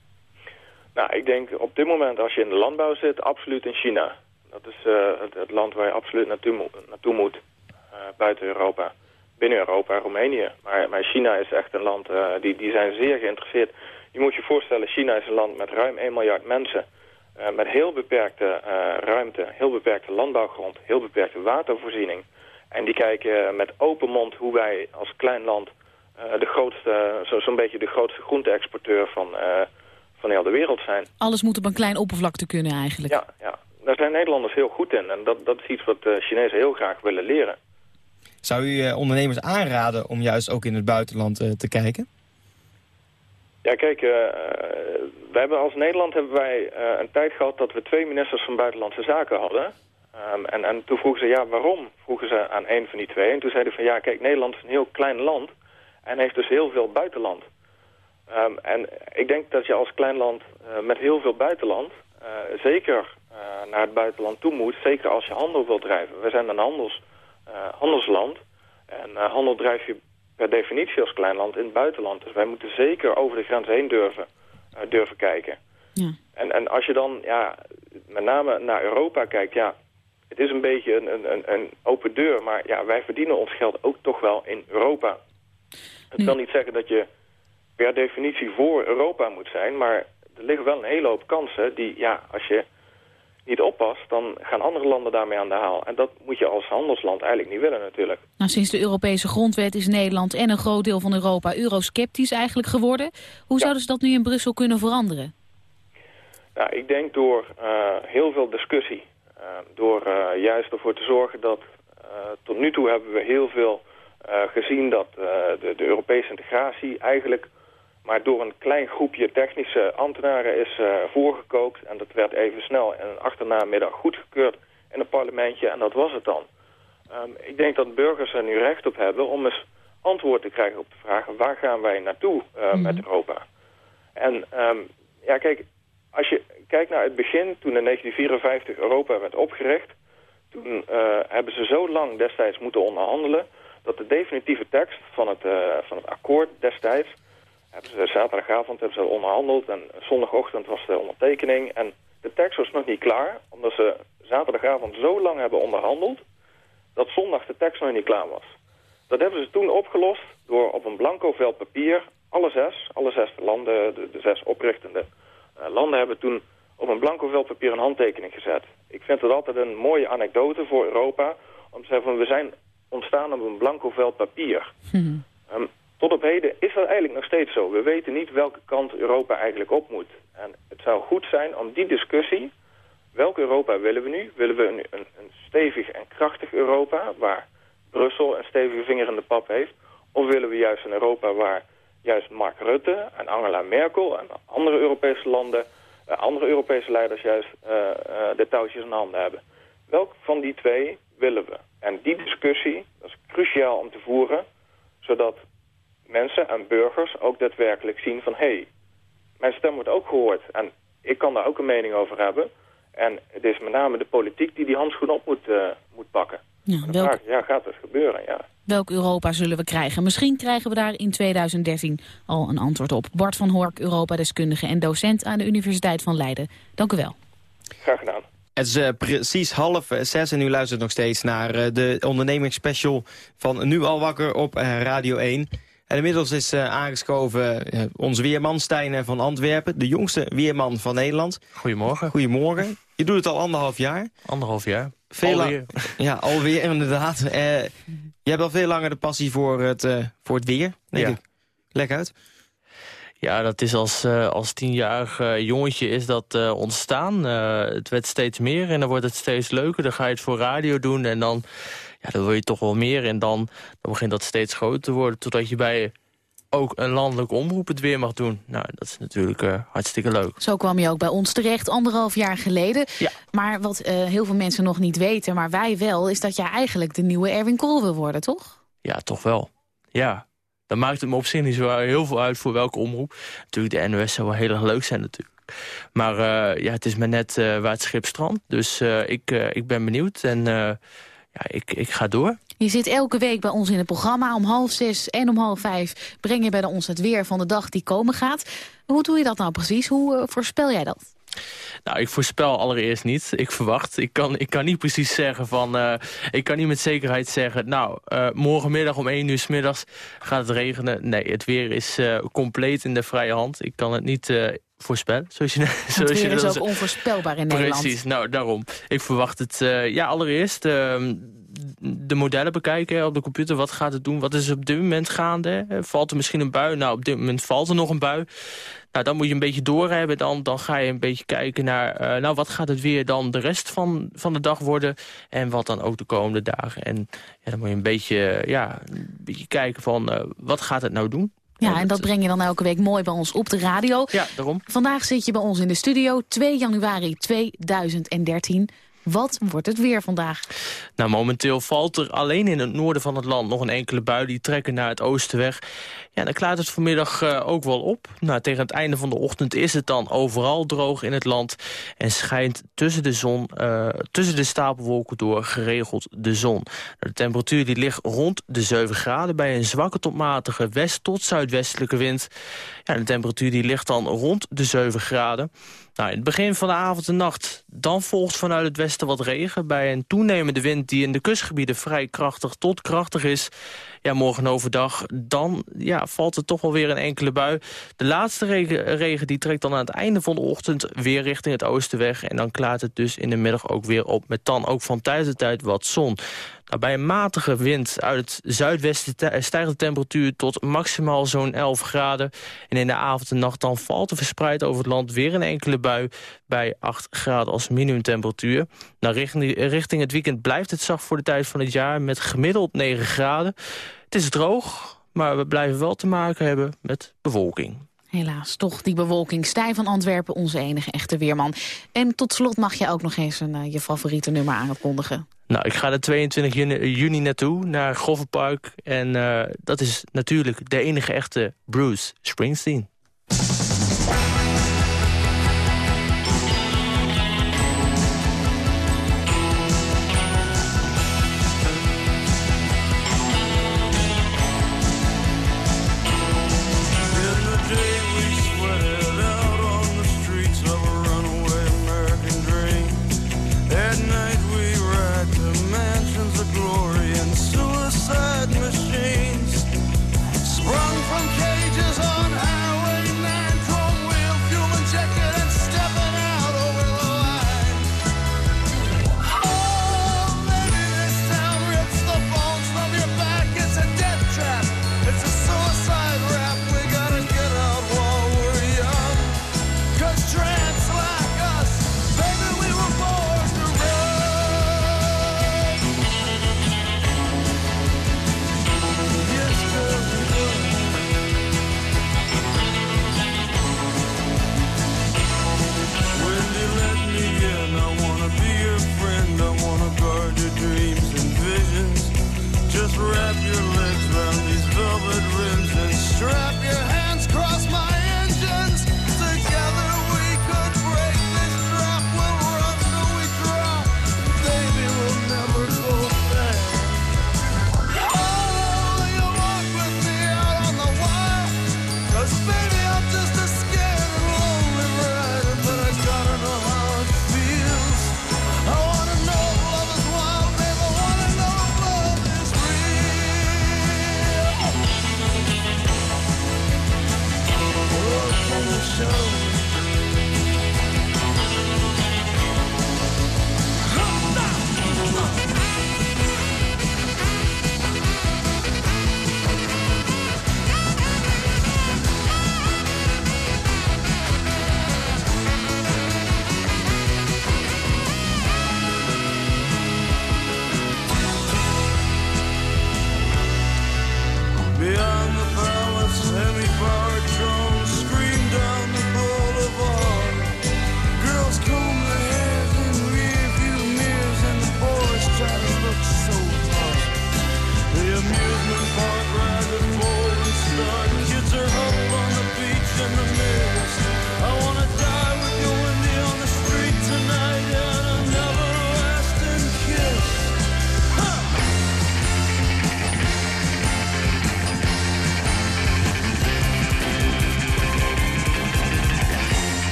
Nou, ik denk op dit moment als je in de landbouw zit, absoluut in China. Dat is uh, het, het, land waar je absoluut naartoe, naartoe moet, uh, buiten Europa binnen Europa, Roemenië. Maar, maar China is echt een land, uh, die, die zijn zeer geïnteresseerd. Je moet je voorstellen, China is een land met ruim 1 miljard mensen. Uh, met heel beperkte uh, ruimte, heel beperkte landbouwgrond, heel beperkte watervoorziening. En die kijken met open mond hoe wij als klein land de grootste, zo'n zo beetje de grootste groente-exporteur van, van heel de wereld zijn. Alles moet op een klein oppervlakte kunnen eigenlijk. Ja, ja. daar zijn Nederlanders heel goed in. En dat, dat is iets wat de Chinezen heel graag willen leren. Zou u uh, ondernemers aanraden om juist ook in het buitenland uh, te kijken? Ja, kijk, uh, wij hebben als Nederland hebben wij een tijd gehad dat we twee ministers van Buitenlandse Zaken hadden. Um, en, en toen vroegen ze, ja, waarom? Vroegen ze aan een van die twee. En toen zeiden van, ja, kijk, Nederland is een heel klein land en heeft dus heel veel buitenland. Um, en ik denk dat je als klein land met heel veel buitenland zeker naar het buitenland toe moet. Zeker als je handel wilt drijven. We zijn een handels handelsland. En uh, handel drijf je per definitie als klein land in het buitenland. Dus wij moeten zeker over de grens heen durven, uh, durven kijken. Ja. En, en als je dan ja, met name naar Europa kijkt, ja, het is een beetje een, een, een open deur. Maar ja, wij verdienen ons geld ook toch wel in Europa. Het wil niet zeggen dat je per definitie voor Europa moet zijn. Maar er liggen wel een hele hoop kansen die, ja, als je niet oppast, dan gaan andere landen daarmee aan de haal. En dat moet je als handelsland eigenlijk niet willen natuurlijk. Nou, sinds de Europese grondwet is Nederland en een groot deel van Europa eurosceptisch eigenlijk geworden. Hoe Ja. zouden ze dat nu in Brussel kunnen veranderen? Nou, ik denk door uh, heel veel discussie. Uh, door uh, juist ervoor te zorgen dat... tot nu toe hebben we heel veel gezien dat de, de, Europese integratie eigenlijk... maar door een klein groepje technische ambtenaren is voorgekookt. En dat werd even snel in een achternaamiddag goedgekeurd in het parlementje. En dat was het dan. Um, ik denk dat burgers er nu recht op hebben om eens antwoord te krijgen op de vraag... waar gaan wij naartoe mm. met Europa? En um, ja, kijk, als je kijkt naar het begin, toen in 1954 Europa werd opgericht... toen uh, hebben ze zo lang destijds moeten onderhandelen... dat de definitieve tekst van het, uh, van het akkoord destijds... hebben ze zaterdagavond hebben ze onderhandeld... en zondagochtend was de ondertekening... en de tekst was nog niet klaar... omdat ze zaterdagavond zo lang hebben onderhandeld... dat zondag de tekst nog niet klaar was. Dat hebben ze toen opgelost door op een blanco vel papier... alle zes, alle zes landen, de, de zes oprichtende... Uh, landen hebben toen op een blanco vel papier een handtekening gezet. Ik vind het altijd een mooie anekdote voor Europa... om te zeggen van we zijn ontstaan op een blanco vel papier. Hmm. Um, tot op heden is dat eigenlijk nog steeds zo. We weten niet welke kant Europa eigenlijk op moet. En het zou goed zijn om die discussie... welk Europa willen we nu? Willen we een, een, een stevig en krachtig Europa... waar Brussel een stevige vinger in de pap heeft? Of willen we juist een Europa waar juist Mark Rutte en Angela Merkel en andere Europese landen, eh, andere Europese leiders juist uh, de touwtjes in handen hebben. Welk van die twee willen we? En die discussie, dat is cruciaal om te voeren, zodat mensen en burgers ook daadwerkelijk zien van... hé, hey, mijn stem wordt ook gehoord en ik kan daar ook een mening over hebben. En het is met name de politiek die die handschoen op moet, uh, moet pakken. Ja, welk... ja, gaat het gebeuren, ja. Welk Europa zullen we krijgen? Misschien krijgen we daar in 2013 al een antwoord op. Bart van Hork, Europa-deskundige en docent aan de Universiteit van Leiden. Dank u wel. Graag gedaan. Het is uh, precies half zes en u luistert nog steeds naar uh, de ondernemingsspecial van Nu al wakker op uh, Radio 1. En inmiddels is aangeschoven onze weerman Stijn van Antwerpen, de jongste weerman van Nederland. Goedemorgen. Goedemorgen. Je doet het al anderhalf jaar. Anderhalf jaar. Veel alweer. *laughs* Ja, alweer inderdaad. Uh, je hebt al veel langer de passie voor het, uh, voor het weer, denk ja. ik. Uit. Ja, dat is als, uh, als tienjarig jongetje is dat ontstaan. het werd steeds meer en dan wordt het steeds leuker. Dan ga je het voor radio doen en dan, ja, dan wil je toch wel meer. En dan, dan begint dat steeds groter te worden. Totdat je bij ook een landelijke omroep het weer mag doen. Nou, dat is natuurlijk uh, hartstikke leuk. Zo kwam je ook bij ons terecht, anderhalf jaar geleden. Ja. Maar wat uh, heel veel mensen nog niet weten, maar wij wel... is dat jij eigenlijk de nieuwe Erwin Kool wil worden, toch? Ja, toch wel. Ja. Dan maakt het me op zich niet zo heel veel uit voor welke omroep. Natuurlijk, de NOS zou wel heel erg leuk zijn natuurlijk. Maar uh, ja, het is me net waar het schip strandt. Dus ik, ik ben benieuwd en ja, ik, ik ga door. Je zit elke week bij ons in het programma. Om half zes en om half vijf breng je bij ons het weer van de dag die komen gaat. Hoe doe je dat nou precies? Hoe uh, voorspel jij dat? Nou, ik voorspel allereerst niet. Ik verwacht. Ik kan, ik kan niet precies zeggen van... Uh, ik kan niet met zekerheid zeggen... nou, uh, morgenmiddag om 1 uur s middags gaat het regenen. Nee, het weer is uh, compleet in de vrije hand. Ik kan het niet voorspellen. Zoals je, *laughs* het weer je is ook onvoorspelbaar in Nederland. Precies, nou daarom. Ik verwacht het, ja allereerst ehm, de modellen bekijken op de computer. Wat gaat het doen? Wat is er op dit moment gaande? Valt er misschien een bui? Nou, op dit moment valt er nog een bui. Nou, dan moet je een beetje doorhebben. Dan, dan ga je een beetje kijken naar... Uh, nou, wat gaat het weer dan de rest van, van de dag worden? En wat dan ook de komende dagen. En ja, dan moet je een beetje, ja, een beetje kijken van... Uh, wat gaat het nou doen? Ja, en dat breng je dan elke week mooi bij ons op de radio. Ja, daarom. Vandaag zit je bij ons in de studio, 2 januari 2013. Wat wordt het weer vandaag? Nou, momenteel valt er alleen in het noorden van het land nog een enkele bui. Die trekken naar het oosten weg. Ja, dan klaart het vanmiddag uh, ook wel op. Nou, tegen het einde van de ochtend is het dan overal droog in het land. En schijnt tussen de, zon, uh, tussen de stapelwolken door geregeld de zon. De temperatuur die ligt rond de 7 graden bij een zwakke tot matige west- tot zuidwestelijke wind. Ja, de temperatuur die ligt dan rond de 7 graden. Nou, in het begin van de avond en nacht, dan volgt vanuit het westen wat regen... bij een toenemende wind die in de kustgebieden vrij krachtig tot krachtig is. Ja, morgen overdag, dan ja, valt er toch wel weer een enkele bui. De laatste regen, regen die trekt dan aan het einde van de ochtend weer richting het oosten weg. En dan klaart het dus in de middag ook weer op met dan ook van tijd tot tijd wat zon. Bij een matige wind uit het zuidwesten stijgt de temperatuur tot maximaal zo'n 11 graden. En in de avond en nacht dan valt er verspreid over het land weer een enkele bui bij 8 graden als minimumtemperatuur. Nou, richting, richting het weekend blijft het zacht voor de tijd van het jaar met gemiddeld 9 graden. Het is droog, maar we blijven wel te maken hebben met bewolking. Helaas, toch die bewolking. Stijn van Antwerpen, onze enige echte weerman. En tot slot mag je ook nog eens een, uh, je favoriete nummer aankondigen. Nou, ik ga de 22 juni, juni naartoe, naar Gofferpark. En uh, dat is natuurlijk de enige echte Bruce Springsteen.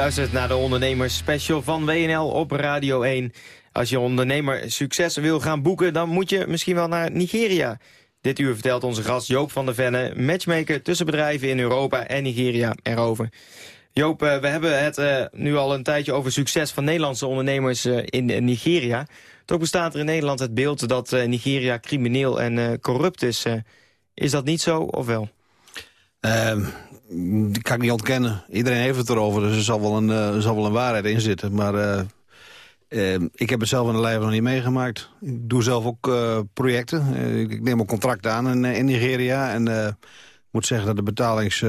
Luistert naar de Ondernemers Special van WNL op Radio 1. Als je ondernemer succes wil gaan boeken, dan moet je misschien wel naar Nigeria. Dit uur vertelt onze gast Joop van der Venne, matchmaker tussen bedrijven in Europa en Nigeria erover. Joop, eh, we hebben het eh, nu al een tijdje over succes van Nederlandse ondernemers eh, in Nigeria. Toch bestaat er in Nederland het beeld dat Nigeria crimineel en corrupt is. Is dat niet zo, of wel? Ehm, die kan ik niet ontkennen. Iedereen heeft het erover, dus er zal wel een, eh, zal wel een waarheid in zitten. Maar eh, eh, ik heb het zelf in de lijf nog niet meegemaakt. Ik doe zelf ook projecten. Ik, neem ook contracten aan in, Nigeria. En ik moet zeggen dat de betalings,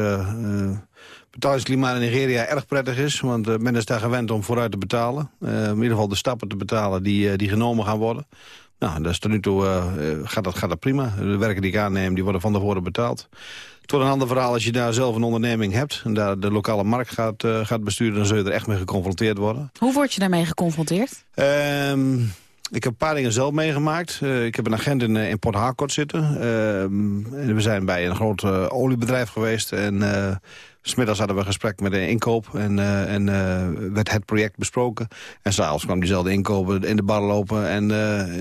betalingsklimaat in Nigeria erg prettig is. Want men is daar gewend om vooruit te betalen. In ieder geval de stappen te betalen die, die genomen gaan worden. Nou, dus tot nu toe gaat, dat, gaat dat prima. De werken die ik aanneem, die worden van tevoren betaald. Het wordt een ander verhaal als je daar zelf een onderneming hebt... en daar de lokale markt gaat, eh, gaat besturen... dan zul je er echt mee geconfronteerd worden. Hoe word je daarmee geconfronteerd? Ehm, ik heb een paar dingen zelf meegemaakt. Eh, ik heb een agent in, eh, in Port Harcourt zitten. Ehm, en we zijn bij een groot oliebedrijf geweest. En smiddags hadden we een gesprek met de inkoop. En, uh, en uh, werd het project besproken. En s'avonds kwam diezelfde inkoper in de bar lopen. En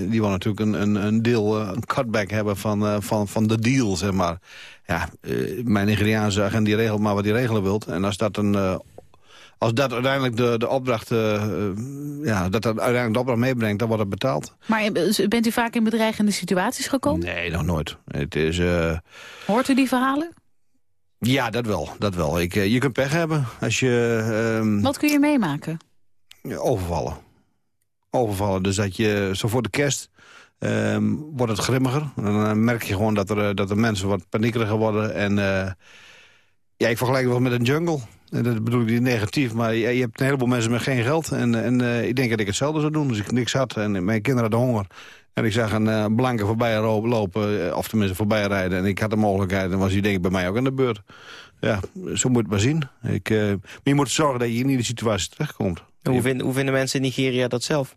die wou natuurlijk een, een, een deel, een cutback hebben van, van, van de deal, zeg maar. Ja, mijn Nigeriaanse agent die regelt maar wat hij regelen wilt. En als dat een als dat uiteindelijk de, de opdracht, ja, dat, dat uiteindelijk de opdracht meebrengt, dan wordt het betaald. Maar bent u vaak in bedreigende situaties gekomen? Nee, nog nooit. Het is. Hoort u die verhalen? Ja, dat wel. Dat wel. Ik, eh, je kunt pech hebben als je ehm, Wat kun je meemaken? overvallen. Overvallen. Dus dat je zo voor de kerst ehm, wordt het grimmiger. En dan merk je gewoon dat er, eh, dat er mensen wat paniekeriger worden. En eh, ja, ik vergelijk het wel met een jungle. En dat bedoel ik niet negatief, maar je, je hebt een heleboel mensen met geen geld. En, en eh, ik denk dat ik hetzelfde zou doen als ik niks had. En mijn kinderen hadden honger. En ik zag een eh, blanke voorbij lopen, eh, of tenminste voorbij rijden. En ik had de mogelijkheid, dan was hij denk ik bij mij ook aan de beurt. Ja, zo moet je het maar zien. Ik, eh, maar je moet zorgen dat je in die situatie terechtkomt. Hoe, vind- hoe vinden mensen in Nigeria dat zelf?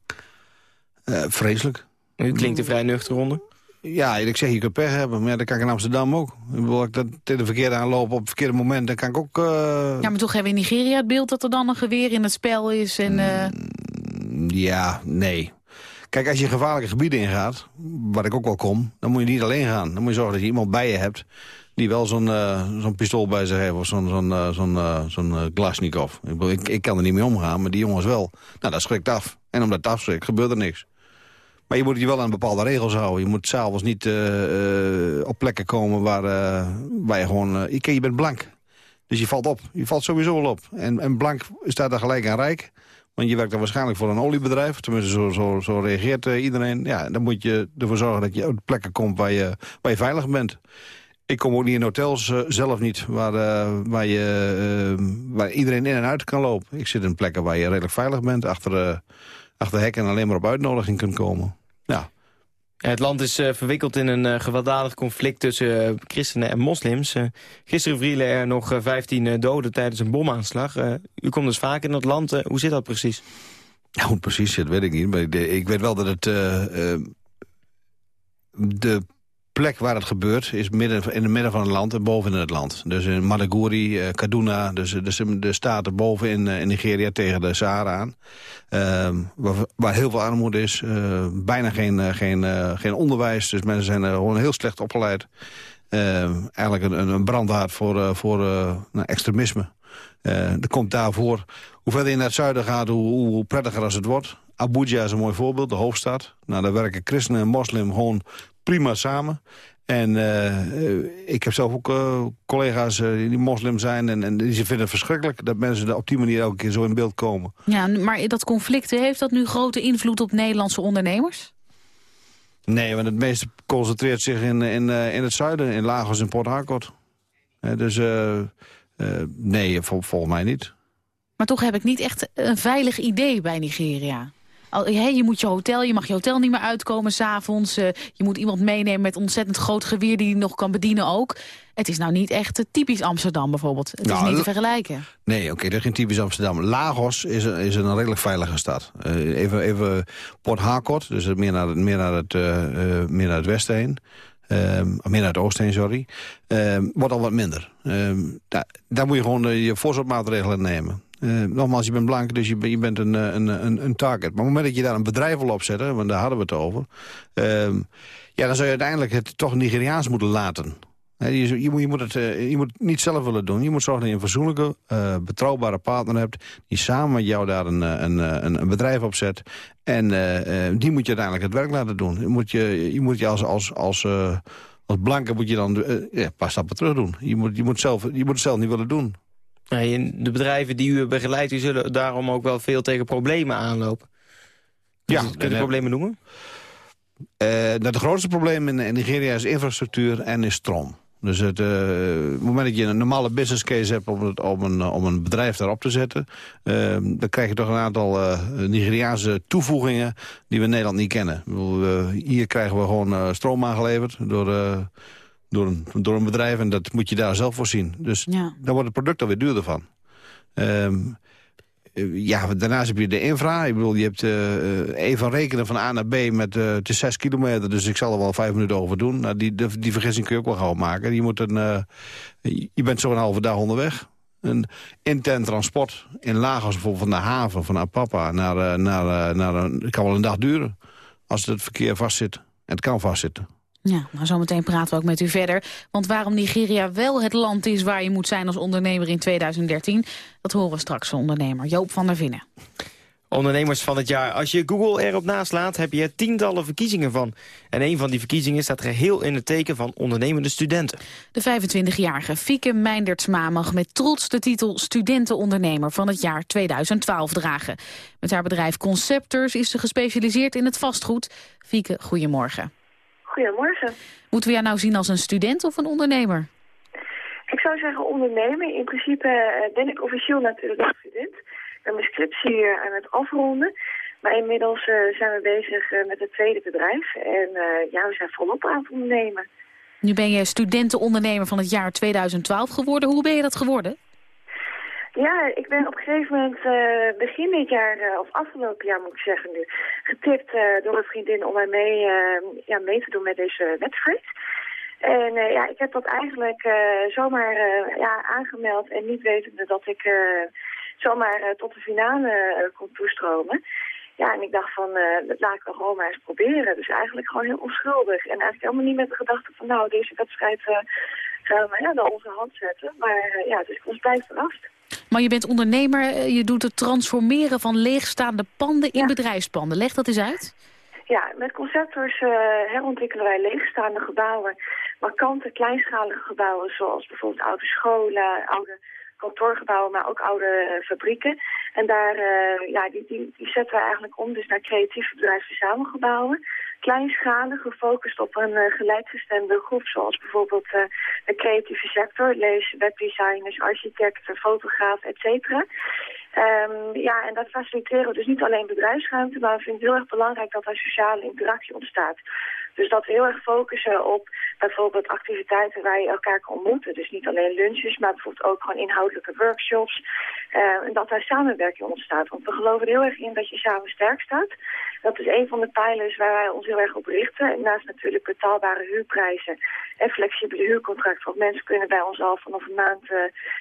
Eh, vreselijk. U klinkt er vrij nuchter onder. Ja, ik zeg, je kunt pech hebben, maar ja, dat kan ik in Amsterdam ook. Ik bedoel, ik dat tegen de verkeerde aanloop op het verkeerde moment, dan kan ik ook... eh, Ja, maar toch hebben we in Nigeria het beeld dat er dan een geweer in het spel is. En, eh, Ja, nee. Kijk, als je gevaarlijke gebieden ingaat, waar ik ook wel kom... dan moet je niet alleen gaan. Dan moet je zorgen dat je iemand bij je hebt... die wel zo'n eh, zo'n pistool bij zich heeft of zo'n zo'n eh, zo'n eh, Glasnikov. Ik, ik, kan er niet mee omgaan, maar die jongens wel. Nou, dat schrikt af. En omdat het afschrikt, gebeurt er niks. Maar je moet je wel aan bepaalde regels houden. Je moet s'avonds niet op plekken komen waar, waar je gewoon... je, je bent blank. Dus je valt op. Je valt sowieso wel op. En, en blank staat daar gelijk aan rijk. Want je werkt dan waarschijnlijk voor een oliebedrijf. Tenminste, zo, zo, zo reageert eh, iedereen. Ja, dan moet je ervoor zorgen dat je op plekken komt waar je, waar je veilig bent. Ik kom ook niet in hotels, eh, zelf niet, waar, eh, waar, je, waar iedereen in en uit kan lopen. Ik zit in plekken waar je redelijk veilig bent, achter, achter hekken en alleen maar op uitnodiging kunt komen. Ja, Het land is eh, verwikkeld in een eh, gewelddadig conflict tussen eh, christenen en moslims. Gisteren vielen er nog eh, 15 eh, doden tijdens een bomaanslag. U komt dus vaak in dat land. Hoe zit dat precies? Ja, hoe het precies zit, weet ik niet. Maar ik, weet wel dat het... de plek waar het gebeurt is midden, in het midden van het land en boven in het land. Dus in Madaguri, eh, Kaduna, dus, dus de staten boven in, eh, in Nigeria tegen de Sahara aan. Ehm, waar, waar heel veel armoede is, eh, bijna geen, geen, geen onderwijs. Dus mensen zijn gewoon heel slecht opgeleid. Ehm, eigenlijk een, een- brandhaard voor, voor nou, extremisme. Er komt daarvoor, hoe verder je naar het zuiden gaat, hoe, hoe prettiger als het wordt. Abuja is een mooi voorbeeld, de hoofdstad. Nou, daar werken christenen en moslim gewoon prima samen. En eh, eh, ik heb zelf ook eh, collega's die moslim zijn... En, en die vinden het verschrikkelijk dat mensen er op die manier elke keer zo in beeld komen. ja, maar dat conflict, heeft dat nu grote invloed op Nederlandse ondernemers? Nee, want het meeste concentreert zich in, in, in het zuiden, in Lagos en Port Harcourt. Dus nee, vol- volgens mij niet. Maar toch heb ik niet echt een veilig idee bij Nigeria. Je moet je hotel, je mag je hotel niet meer uitkomen s'avonds. Uh, je moet iemand meenemen met ontzettend groot geweer die je nog kan bedienen ook. Het is nou niet echt uh, typisch Amsterdam bijvoorbeeld. Het Nou, is niet te vergelijken. Nee, oké, dat is geen typisch Amsterdam. Lagos is, een- is een redelijk veilige stad. Eh, even, even Port Harcourt, dus meer naar, het- meer naar, het, eh, eh, meer naar het westen heen. Ehm, meer naar het oosten heen, sorry. Ehm, wordt al wat minder. Ehm, daar, daar moet je gewoon eh, je voorzorgmaatregelen nemen. Eh, nogmaals, je bent blank, dus je, je bent een, eh, een, een, een target. Maar op het moment dat je daar een bedrijf wil opzetten, want daar hadden we het over... ehm, ja, dan zou je uiteindelijk het toch Nigeriaans moeten laten. Je, je, moet, je, moet het, eh, je moet niet zelf willen doen. Je moet zorgen dat je een fatsoenlijke, eh, betrouwbare partner hebt... die samen met jou daar een, een, een, bedrijf opzet. En eh, eh, die moet je uiteindelijk het werk laten doen. Je moet je, je, moet je als, als, als, als blanke moet je dan een paar stappen terug doen. Je moet, je, moet zelf, je moet het zelf niet willen doen. De bedrijven die u begeleidt, die zullen daarom ook wel veel tegen problemen aanlopen. Ja, Dus, kunt u en, eh, problemen noemen? Eh, nou, het grootste probleem in, in Nigeria is infrastructuur en is stroom. Dus het, eh, het moment dat je een normale business case hebt om, het, om, een, om een bedrijf daarop te zetten... eh, dan krijg je toch een aantal Nigeriaanse toevoegingen die we in Nederland niet kennen. Bedoel, hier krijgen we gewoon stroom aangeleverd door, door, een, door een bedrijf... en dat moet je daar zelf voorzien. Dus Ja. daar wordt het product alweer duurder van. Ehm, eh, ja, daarnaast heb je de infra. Ik bedoel, je hebt eh, eh, even rekenen van A naar B met het is 6 kilometer, dus ik zal er wel vijf minuten over doen. Nou, die, die, die vergissing kun je ook wel gauw maken. Je, moet een, je bent zo'n halve dag onderweg. Een intern transport in Lagos, bijvoorbeeld van de haven, van Apapa, naar, naar, naar een, het kan wel een dag duren. Als het verkeer vastzit. En het kan vastzitten. Ja, nou zometeen praten we ook met u verder. Want waarom Nigeria wel het land is waar je moet zijn als ondernemer in 2013... dat horen we straks van ondernemer Joop van der Vinnen. Ondernemers van het jaar. Als je Google erop naslaat, heb je er tientallen verkiezingen van. En een van die verkiezingen staat geheel in het teken van ondernemende studenten. De 25-jarige Fieke Meindertsma mag met trots de titel Studentenondernemer van het jaar 2012 dragen. Met haar bedrijf Conceptors is ze gespecialiseerd in het vastgoed. Fieke, goedemorgen. Goedemorgen. Moeten we jou nou zien als een student of een ondernemer? Ik zou zeggen ondernemen. In principe eh, ben ik officieel natuurlijk nog student. Ik ben mijn scriptie aan het afronden. Maar inmiddels eh, zijn we bezig eh, met het tweede bedrijf. En ja, we zijn volop aan het ondernemen. Nu ben je studentenondernemer van het jaar 2012 geworden. Hoe ben je dat geworden? Ja, ik ben op een gegeven moment eh, begin dit jaar, eh, of afgelopen jaar moet ik zeggen nu, getipt eh, door een vriendin om mij mee, ja, mee te doen met deze wedstrijd. En ja, ik heb dat eigenlijk zomaar ja, aangemeld en niet wetende dat ik zomaar tot de finale kon toestromen. Ja, en ik dacht van, dat laat ik wel gewoon maar eens proberen. Dus eigenlijk gewoon heel onschuldig. En eigenlijk helemaal niet met de gedachte van, nou, deze wedstrijd gaan we ja, naar onze hand zetten. Maar ja, dus ik was blij verrast. Maar je bent ondernemer, eh, je doet het transformeren van leegstaande panden in bedrijfspanden. Leg dat eens uit. Ja, met Conceptors eh, herontwikkelen wij leegstaande gebouwen, markante, kleinschalige gebouwen, zoals bijvoorbeeld oude scholen, oude kantoorgebouwen, maar ook oude eh, fabrieken. En daar, ja, die, die, die zetten we eigenlijk om dus naar creatieve bedrijfsverzamelgebouwen. Kleinschalig, gefocust op een uh, gelijkgestemde groep, zoals bijvoorbeeld uh, de creatieve sector, lees webdesigners, architecten, fotografen, et cetera. Um, ja, en dat faciliteren we dus niet alleen bedrijfsruimte, maar we vinden het heel erg belangrijk dat er sociale interactie ontstaat. Dus dat we heel erg focussen op bijvoorbeeld activiteiten waar je elkaar kan ontmoeten. Dus niet alleen lunches, maar bijvoorbeeld ook gewoon inhoudelijke workshops. Uh, en dat daar samenwerking ontstaat. Want we geloven er heel erg in dat je samen sterk staat. Dat is een van de pijlers waar wij ons heel erg op richten. En naast natuurlijk betaalbare huurprijzen en flexibele huurcontracten. Want mensen kunnen bij ons al vanaf een maand uh,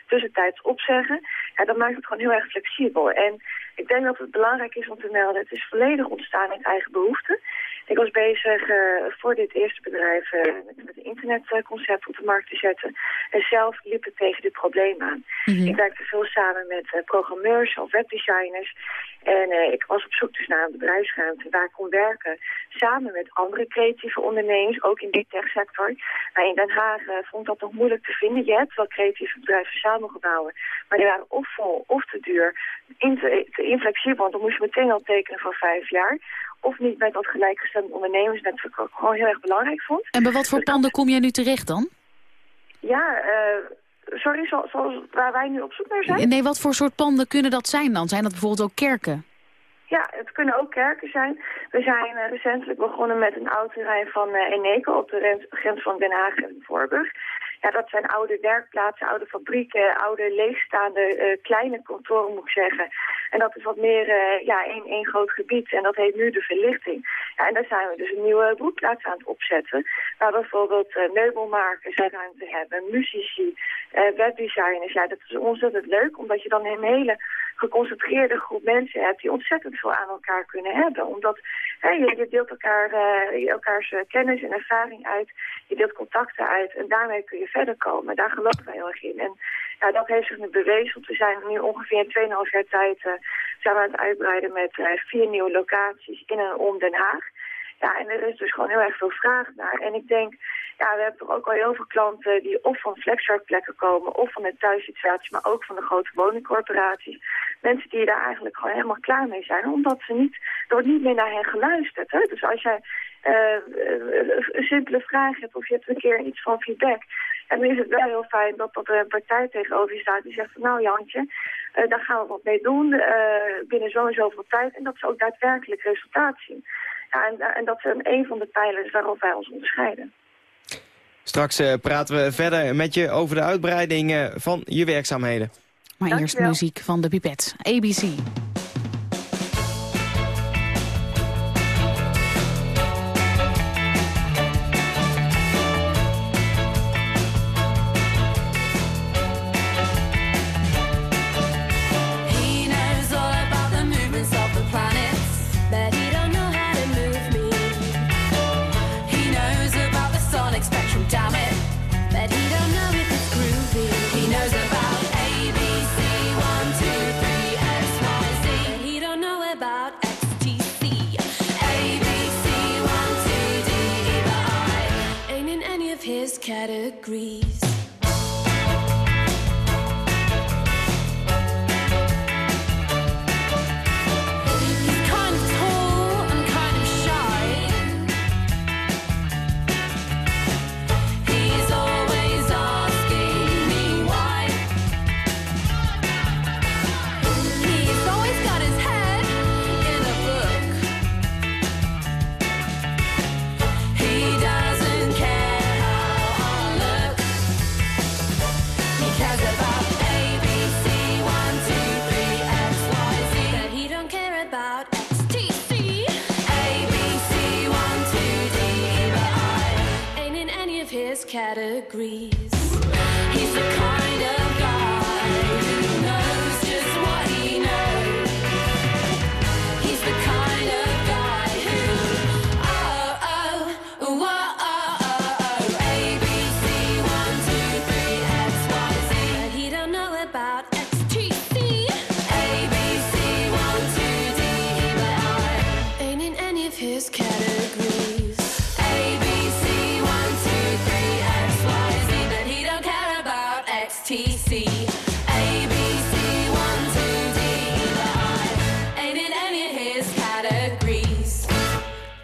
tussentijds opzeggen. Ja, dat maakt het gewoon heel erg flexibel. En ik denk dat het belangrijk is om te melden. Het is volledig ontstaan in eigen behoefte. Ik was bezig uh, voor dit eerste bedrijf uh, met, een internetconcept op de markt te zetten. En zelf liep ik tegen dit probleem aan. Mm -hmm. Ik werkte veel samen met uh, programmeurs of webdesigners. En ik was op zoek dus naar een bedrijfsruimte waar ik kon werken. Samen met andere creatieve ondernemers, ook in die techsector. Maar in Den Haag vond dat nog moeilijk te vinden. Je hebt wel creatieve bedrijven samengebouwen. Maar die waren of vol of te duur. In te, te inflexibel, want dan moest je meteen al tekenen voor vijf jaar of niet bij dat gelijkgestemde ondernemersnetwerk ook gewoon heel erg belangrijk vond. En bij wat voor panden kom jij nu terecht dan? Ja, uh, sorry, zo, zoals waar wij nu op zoek naar zijn? Nee, wat voor soort panden kunnen dat zijn dan? Zijn dat bijvoorbeeld ook kerken? Ja, het kunnen ook kerken zijn. We zijn uh, recentelijk begonnen met een oud terrein van uh, Eneco op de grens van Den Haag en Voorburg. Ja, dat zijn oude werkplaatsen, oude fabrieken, oude leegstaande uh, kleine kantoren moet ik zeggen. En dat is wat meer uh, ja, één, één groot gebied en dat heet nu de verlichting. Ja, en daar zijn we dus een nieuwe broedplaats aan het opzetten. Waar bijvoorbeeld uh, meubelmakers ruimte hebben, muzici, webdesigners. Ja, dat is ontzettend leuk, omdat je dan een hele geconcentreerde groep mensen hebt die ontzettend veel aan elkaar kunnen hebben. Omdat hè, je, je deelt elkaar, uh, elkaars kennis en ervaring uit, je deelt contacten uit en daarmee kun je verder komen. Daar geloven wij heel erg in. En ja, dat heeft zich nu bewezen, want we zijn nu ongeveer in 2,5 jaar tijd uh, we aan het uitbreiden met vier nieuwe locaties in en om Den Haag. Ja, en er is dus gewoon heel erg veel vraag naar. En ik denk, ja, we hebben ook al heel veel klanten die of van flexwerkplekken komen, of van de thuissituatie, maar ook van de grote woningcorporaties. Mensen die daar eigenlijk gewoon helemaal klaar mee zijn, omdat ze niet, er wordt niet meer naar hen geluisterd. Hè? Dus als jij uh, een simpele vraag hebt of je hebt een keer iets van feedback, en dan is het wel heel fijn dat, dat er een partij tegenover je staat die zegt van nou Jantje, uh, daar gaan we wat mee doen uh, binnen zo en zoveel tijd. En dat ze ook daadwerkelijk resultaat zien. Ja, en, en dat is een van de pijlers waarop wij ons onderscheiden. Straks uh, praten we verder met je over de uitbreiding uh, van je werkzaamheden. Maar Dank eerst muziek van de Pipet, ABC.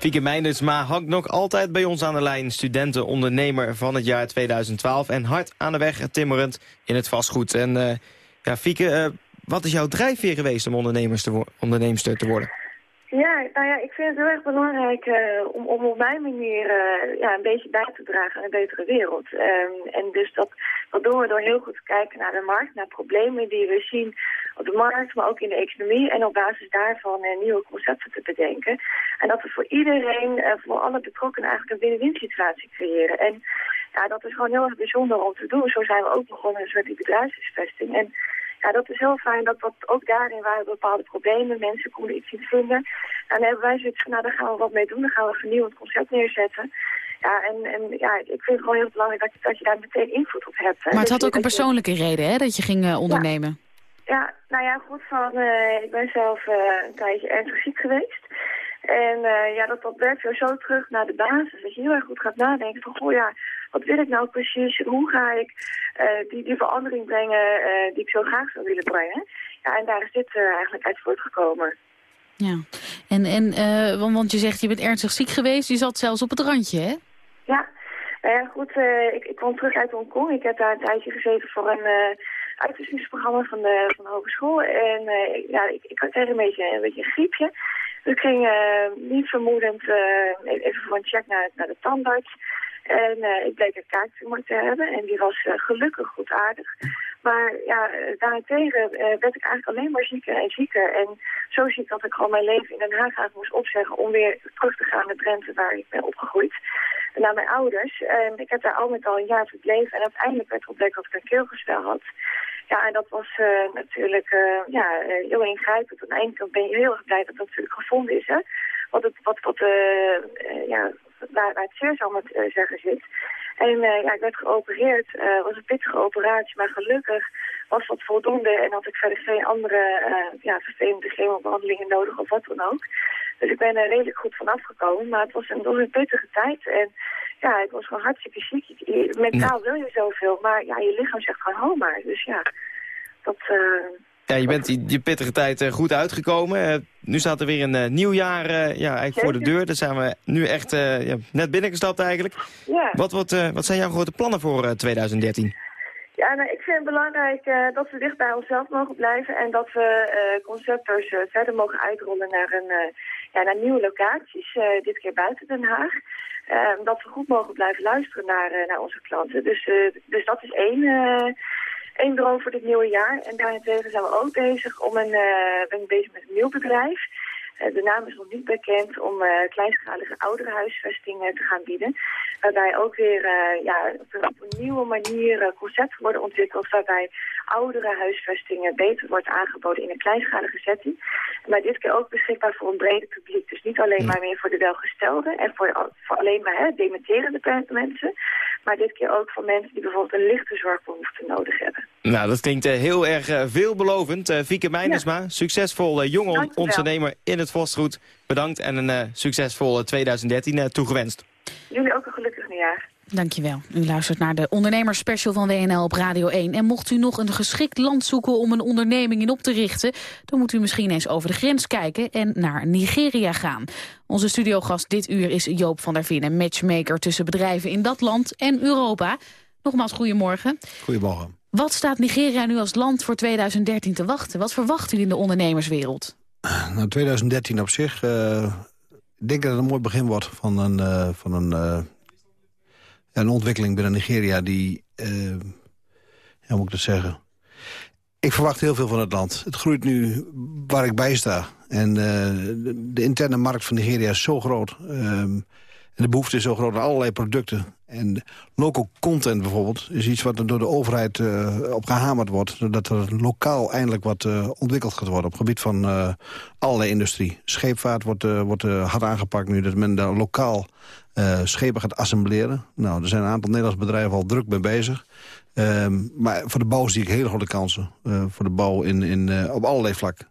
Fieke Meindersma hangt nog altijd bij ons aan de lijn. Studenten-ondernemer van het jaar 2012. En hard aan de weg timmerend in het vastgoed. En eh, ja, Fieke, eh, wat is jouw drijfveer geweest om ondernemers te onderneemster te worden? Ja, nou ja, ik vind het heel erg belangrijk eh, om, op mijn manier ja, een beetje bij te dragen aan een betere wereld. Ehm, en dus dat, dat doen we door heel goed te kijken naar de markt, naar problemen die we zien op de markt, maar ook in de economie. En op basis daarvan eh, nieuwe concepten te bedenken. En dat we voor iedereen, eh, voor alle betrokkenen eigenlijk een win-win situatie creëren. En ja, dat is gewoon heel erg bijzonder om te doen. Zo zijn we ook begonnen dus met die bedrijfshuisvesting. En ja, dat is heel fijn dat, dat ook daarin waren bepaalde problemen. Mensen konden iets vinden. En dan hebben wij zoiets van, nou, daar gaan we wat mee doen. Dan gaan we een vernieuwend concept neerzetten. Ja, en, en ja, ik vind het gewoon heel belangrijk dat je, dat je daar meteen invloed op hebt. hè. Maar het had ook een persoonlijke reden, hè, dat je ging eh, ondernemen. ja, nou ja, goed van, eh, ik ben zelf eh, een tijdje ernstig ziek geweest. En eh, ja, dat, dat werkt weer zo terug naar de basis. Dat je heel erg goed gaat nadenken van, goh ja, wat wil ik nou precies? Hoe ga ik die, die verandering brengen die ik zo graag zou willen brengen? Ja, en daar is dit eigenlijk uit voortgekomen. Ja. En, en want, want je zegt, je bent ernstig ziek geweest. Je zat zelfs op het randje, hè? Ja, nou ja, goed, ik, ik kwam terug uit Hongkong. Ik heb daar een tijdje gezeten voor een uitwisselingsprogramma van de, van de hogeschool. En uh, ja, ik, ik had tegen een beetje een, beetje een griepje. Dus ik ging uh, niet vermoedend uh, even voor een check naar, naar de tandarts. En ik bleek een kaaktumor te hebben. En die was gelukkig goedaardig. Maar ja, daarentegen uh, werd ik eigenlijk alleen maar zieker en zieker. En zo ziek dat ik gewoon mijn leven in Den Haag moest opzeggen... om weer terug te gaan naar Drenthe, waar ik ben opgegroeid. Naar mijn ouders. En ik heb daar al met al een jaar verbleven. En uiteindelijk werd ontdekt dat ik een keelgestel had. Ja, en dat was uh, natuurlijk uh, ja, heel ingrijpend. Aan de ene kant ben je heel erg blij dat dat natuurlijk gevonden is. Hè? Wat, het, wat, wat uh, ja, waar, het zeer zal zeggen zit. En uh, ja, ik werd geopereerd. Het was een pittige operatie, maar gelukkig was dat voldoende. En had ik verder geen andere uh, ja, vervelende chemobehandelingen nodig of wat dan ook. Dus ik ben er redelijk goed van afgekomen. Maar het was een, een pittige tijd. En ja, ik was gewoon hartstikke ziek. Mentaal wil je zoveel, maar ja, je lichaam zegt gewoon hou maar. Dus ja, dat... Uh... Ja, je bent die, die pittige tijd uh, goed uitgekomen. Uh, nu staat er weer een uh, nieuw jaar ja, eigenlijk voor de deur. Daar zijn we nu echt ja, net binnengestapt eigenlijk. Ja. Wat, wat, wat zijn jouw grote plannen voor 2013? Ja, nou, ik vind het belangrijk uh, dat we dicht bij onszelf mogen blijven en dat we uh, conceptors uh, verder mogen uitrollen naar, een, ja, naar nieuwe locaties, dit keer buiten Den Haag. Ehm, dat we goed mogen blijven luisteren naar, naar onze klanten. Dus, dus dat is één, één droom voor dit nieuwe jaar. En daarentegen zijn we ook bezig om een, ben bezig met een nieuw bedrijf. de naam is nog niet bekend om kleinschalige ouderenhuisvesting te gaan bieden. Waarbij ook weer uh, ja, op, een, op een nieuwe manier uh, concepten worden ontwikkeld. Waarbij oudere huisvestingen beter wordt aangeboden in een kleinschalige setting. Maar dit keer ook beschikbaar voor een breder publiek. Dus niet alleen maar meer voor de welgestelden en voor, voor alleen maar hè, dementerende mensen. Maar dit keer ook voor mensen die bijvoorbeeld een lichte zorgbehoefte nodig hebben. Nou, dat klinkt uh, heel erg veelbelovend. Fieke Meinersma, ja. succesvol jonge on ondernemer in het vastgoed. Bedankt en een succesvol 2013 toegewenst. Jullie ook een gelukkig nieuwjaar. Dankjewel. U luistert naar de ondernemersspecial van WNL op Radio 1. En mocht u nog een geschikt land zoeken om een onderneming in op te richten... dan moet u misschien eens over de grens kijken en naar Nigeria gaan. Onze studiogast dit uur is Joop van der Vinnen, matchmaker tussen bedrijven in dat land en Europa. Nogmaals, goedemorgen. Goedemorgen. Wat staat Nigeria nu als land voor 2013 te wachten? Wat verwacht u in de ondernemerswereld? Nou, 2013 op zich... eh, ik denk dat het een mooi begin wordt van een, eh, van een, eh, een ontwikkeling binnen Nigeria die... eh, ja, hoe moet ik dat zeggen? Ik verwacht heel veel van het land. Het groeit nu waar ik bij sta. En eh, de, de interne markt van Nigeria is zo groot. ehm, en de behoefte is zo groot aan allerlei producten. En local content bijvoorbeeld is iets wat er door de overheid eh, op gehamerd wordt. Zodat er lokaal eindelijk wat eh, ontwikkeld gaat worden op het gebied van eh, allerlei industrie. Scheepvaart wordt, wordt hard aangepakt nu. Dat men daar lokaal schepen gaat assembleren. Nou, er zijn een aantal Nederlandse bedrijven al druk mee bezig. Ehm, maar voor de bouw zie ik hele grote kansen. Voor de bouw in, in, op allerlei vlakken.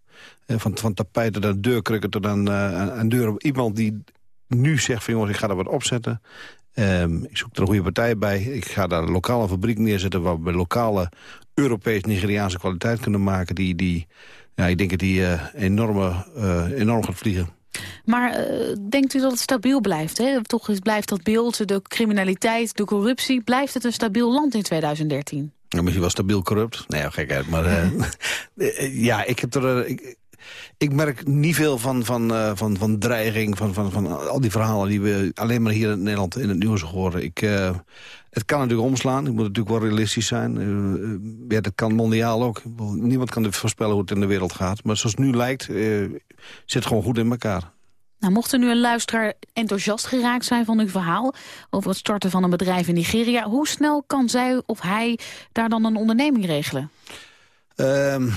Van, van tapijten naar deurkrukken tot aan, eh, aan. Iemand die nu zegt van jongens, ik ga er wat opzetten. Ehm, ik zoek er een goede partij bij. Ik ga daar een lokale fabriek neerzetten... waar we lokale Europees-Nigeriaanse kwaliteit kunnen maken... die, die ja, ik denk dat die eh, enorme, eh, enorm gaat vliegen. Maar eh, denkt u dat het stabiel blijft? Hè? Toch is, blijft dat beeld, de criminaliteit, de corruptie... blijft het een stabiel land in 2013? Ja, misschien wel stabiel corrupt. Nee, gekheid. Maar *laughs* ja, ik heb er... ik, ik merk niet veel van, van, eh, van, van dreiging, van, van, van al die verhalen die we alleen maar hier in Nederland in het nieuws horen. Ik, eh, het kan natuurlijk omslaan. Ik moet natuurlijk wel realistisch zijn. Eh, ja, dat kan mondiaal ook. Niemand kan voorspellen hoe het in de wereld gaat. Maar zoals het nu lijkt, zit het gewoon goed in elkaar. Nou, mocht er nu een luisteraar enthousiast geraakt zijn van uw verhaal... over het starten van een bedrijf in Nigeria... hoe snel kan zij of hij daar dan een onderneming regelen? Ehm,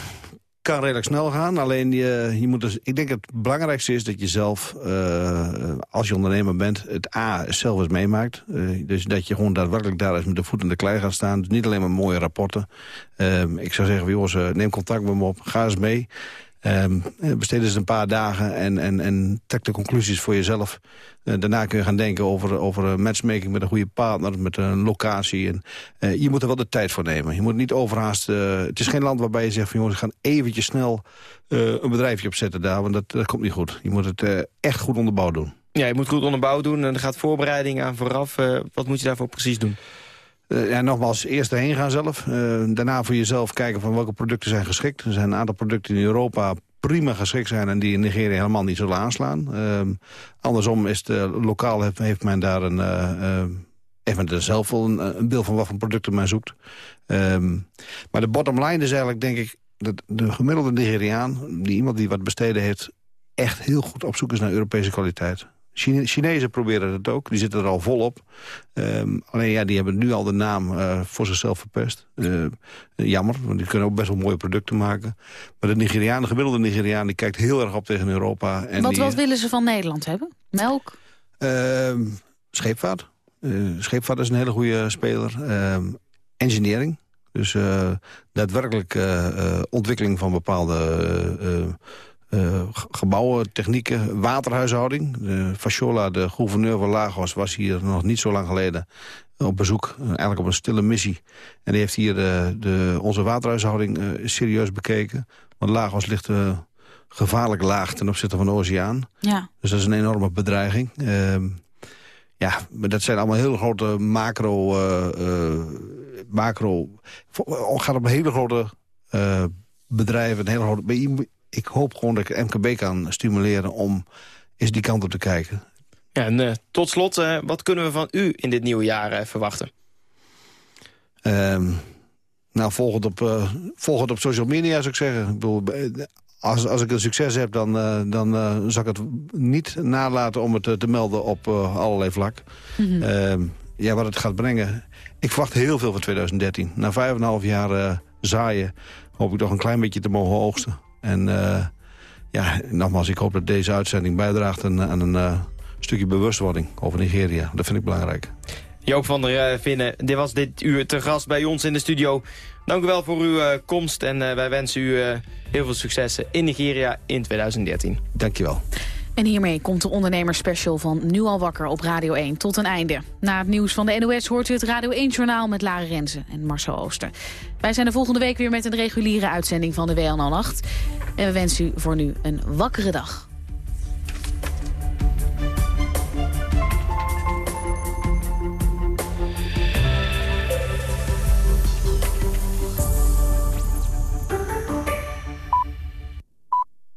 kan redelijk snel gaan, alleen je, je moet dus, ik denk het belangrijkste is dat je zelf, eh, als je ondernemer bent, het A zelf eens meemaakt. Eh, dus dat je gewoon daadwerkelijk daar eens met de voet in de klei gaat staan. Dus niet alleen maar mooie rapporten. Ehm, ik zou zeggen, jongens, eh, neem contact met me op, ga eens mee. Ehm, eh, besteed eens een paar dagen en, en, en trek de conclusies voor jezelf. Eh, daarna kun je gaan denken over, over eh, matchmaking met een goede partner, met een locatie. En, je moet er wel de tijd voor nemen. Je moet niet overhaast. het is geen land waarbij je zegt van jongens, we gaan eventjes snel een bedrijfje opzetten daar, want dat, komt niet goed. Je moet het echt goed onderbouwd doen. Ja, je moet goed onderbouwd doen en er gaat voorbereiding aan vooraf. Wat moet je daarvoor precies doen? Eh, ja, nogmaals, eerst erheen gaan zelf. Eh, daarna voor jezelf kijken van welke producten zijn geschikt. Er zijn een aantal producten in Europa prima geschikt zijn... en die in Nigeria helemaal niet zullen aanslaan. Ehm, andersom is eh, lokaal heeft, men daar een... eh, eh, men er zelf wel een, een beeld van wat voor producten men zoekt. Ehm, maar de bottom line is eigenlijk, denk ik... dat de gemiddelde Nigeriaan, die iemand die wat besteden heeft... echt heel goed op zoek is naar Europese kwaliteit. Chine- Chinezen proberen het ook, die zitten er al volop. Ehm, alleen ja, die hebben nu al de naam eh, voor zichzelf verpest. Eh, jammer, want die kunnen ook best wel mooie producten maken. Maar de Nigeriaan, de gemiddelde Nigeriaan, die kijkt heel erg op tegen Europa. En wat, die, wat willen ze van Nederland hebben? Melk? Ehm, scheepvaart. Eh, scheepvaart is een hele goede speler. Ehm, engineering. Dus eh, daadwerkelijk eh, eh, ontwikkeling van bepaalde g- gebouwen, technieken, waterhuishouding. De Fashola, de gouverneur van Lagos, was hier nog niet zo lang geleden op bezoek. eh, eigenlijk op een stille missie. En die heeft hier eh, de, onze waterhuishouding serieus bekeken. Want Lagos ligt gevaarlijk laag ten opzichte van de oceaan. Ja. Dus dat is een enorme bedreiging. Ehm, ja, maar dat zijn allemaal heel grote macro... macro het gaat om hele grote bedrijven. Een hele grote, ik hoop gewoon dat ik het MKB kan stimuleren... om eens die kant op te kijken. Ja, en eh, tot slot, eh, wat kunnen we van u in dit nieuwe jaar eh, verwachten? Ehm, nou, volg het, op, eh, volg het op social media, zou ik zeggen. Ik bedoel, als, als ik een succes heb, dan, eh, dan eh, zal ik het niet nalaten om het te melden op eh, allerlei vlak. Ehm, ja, wat het gaat brengen. Ik verwacht heel veel van 2013. Na vijf en een half jaar eh, zaaien hoop ik toch een klein beetje te mogen oogsten. En eh, ja, nogmaals, ik hoop dat deze uitzending bijdraagt aan, aan een eh, stukje bewustwording over Nigeria. Dat vind ik belangrijk. Joop van der eh, Vinnen, dit was dit uur te gast bij ons in de studio. Dank u wel voor uw komst en wij wensen u heel veel successen in Nigeria in 2013. Dankjewel. En hiermee komt de ondernemerspecial van Nu al wakker op Radio 1 tot een einde. Na het nieuws van de NOS hoort u het Radio 1-journaal met Lara Renzen en Marcel Ooster. Wij zijn de volgende week weer met een reguliere uitzending van de WNL Nacht. En we wensen u voor nu een wakkere dag.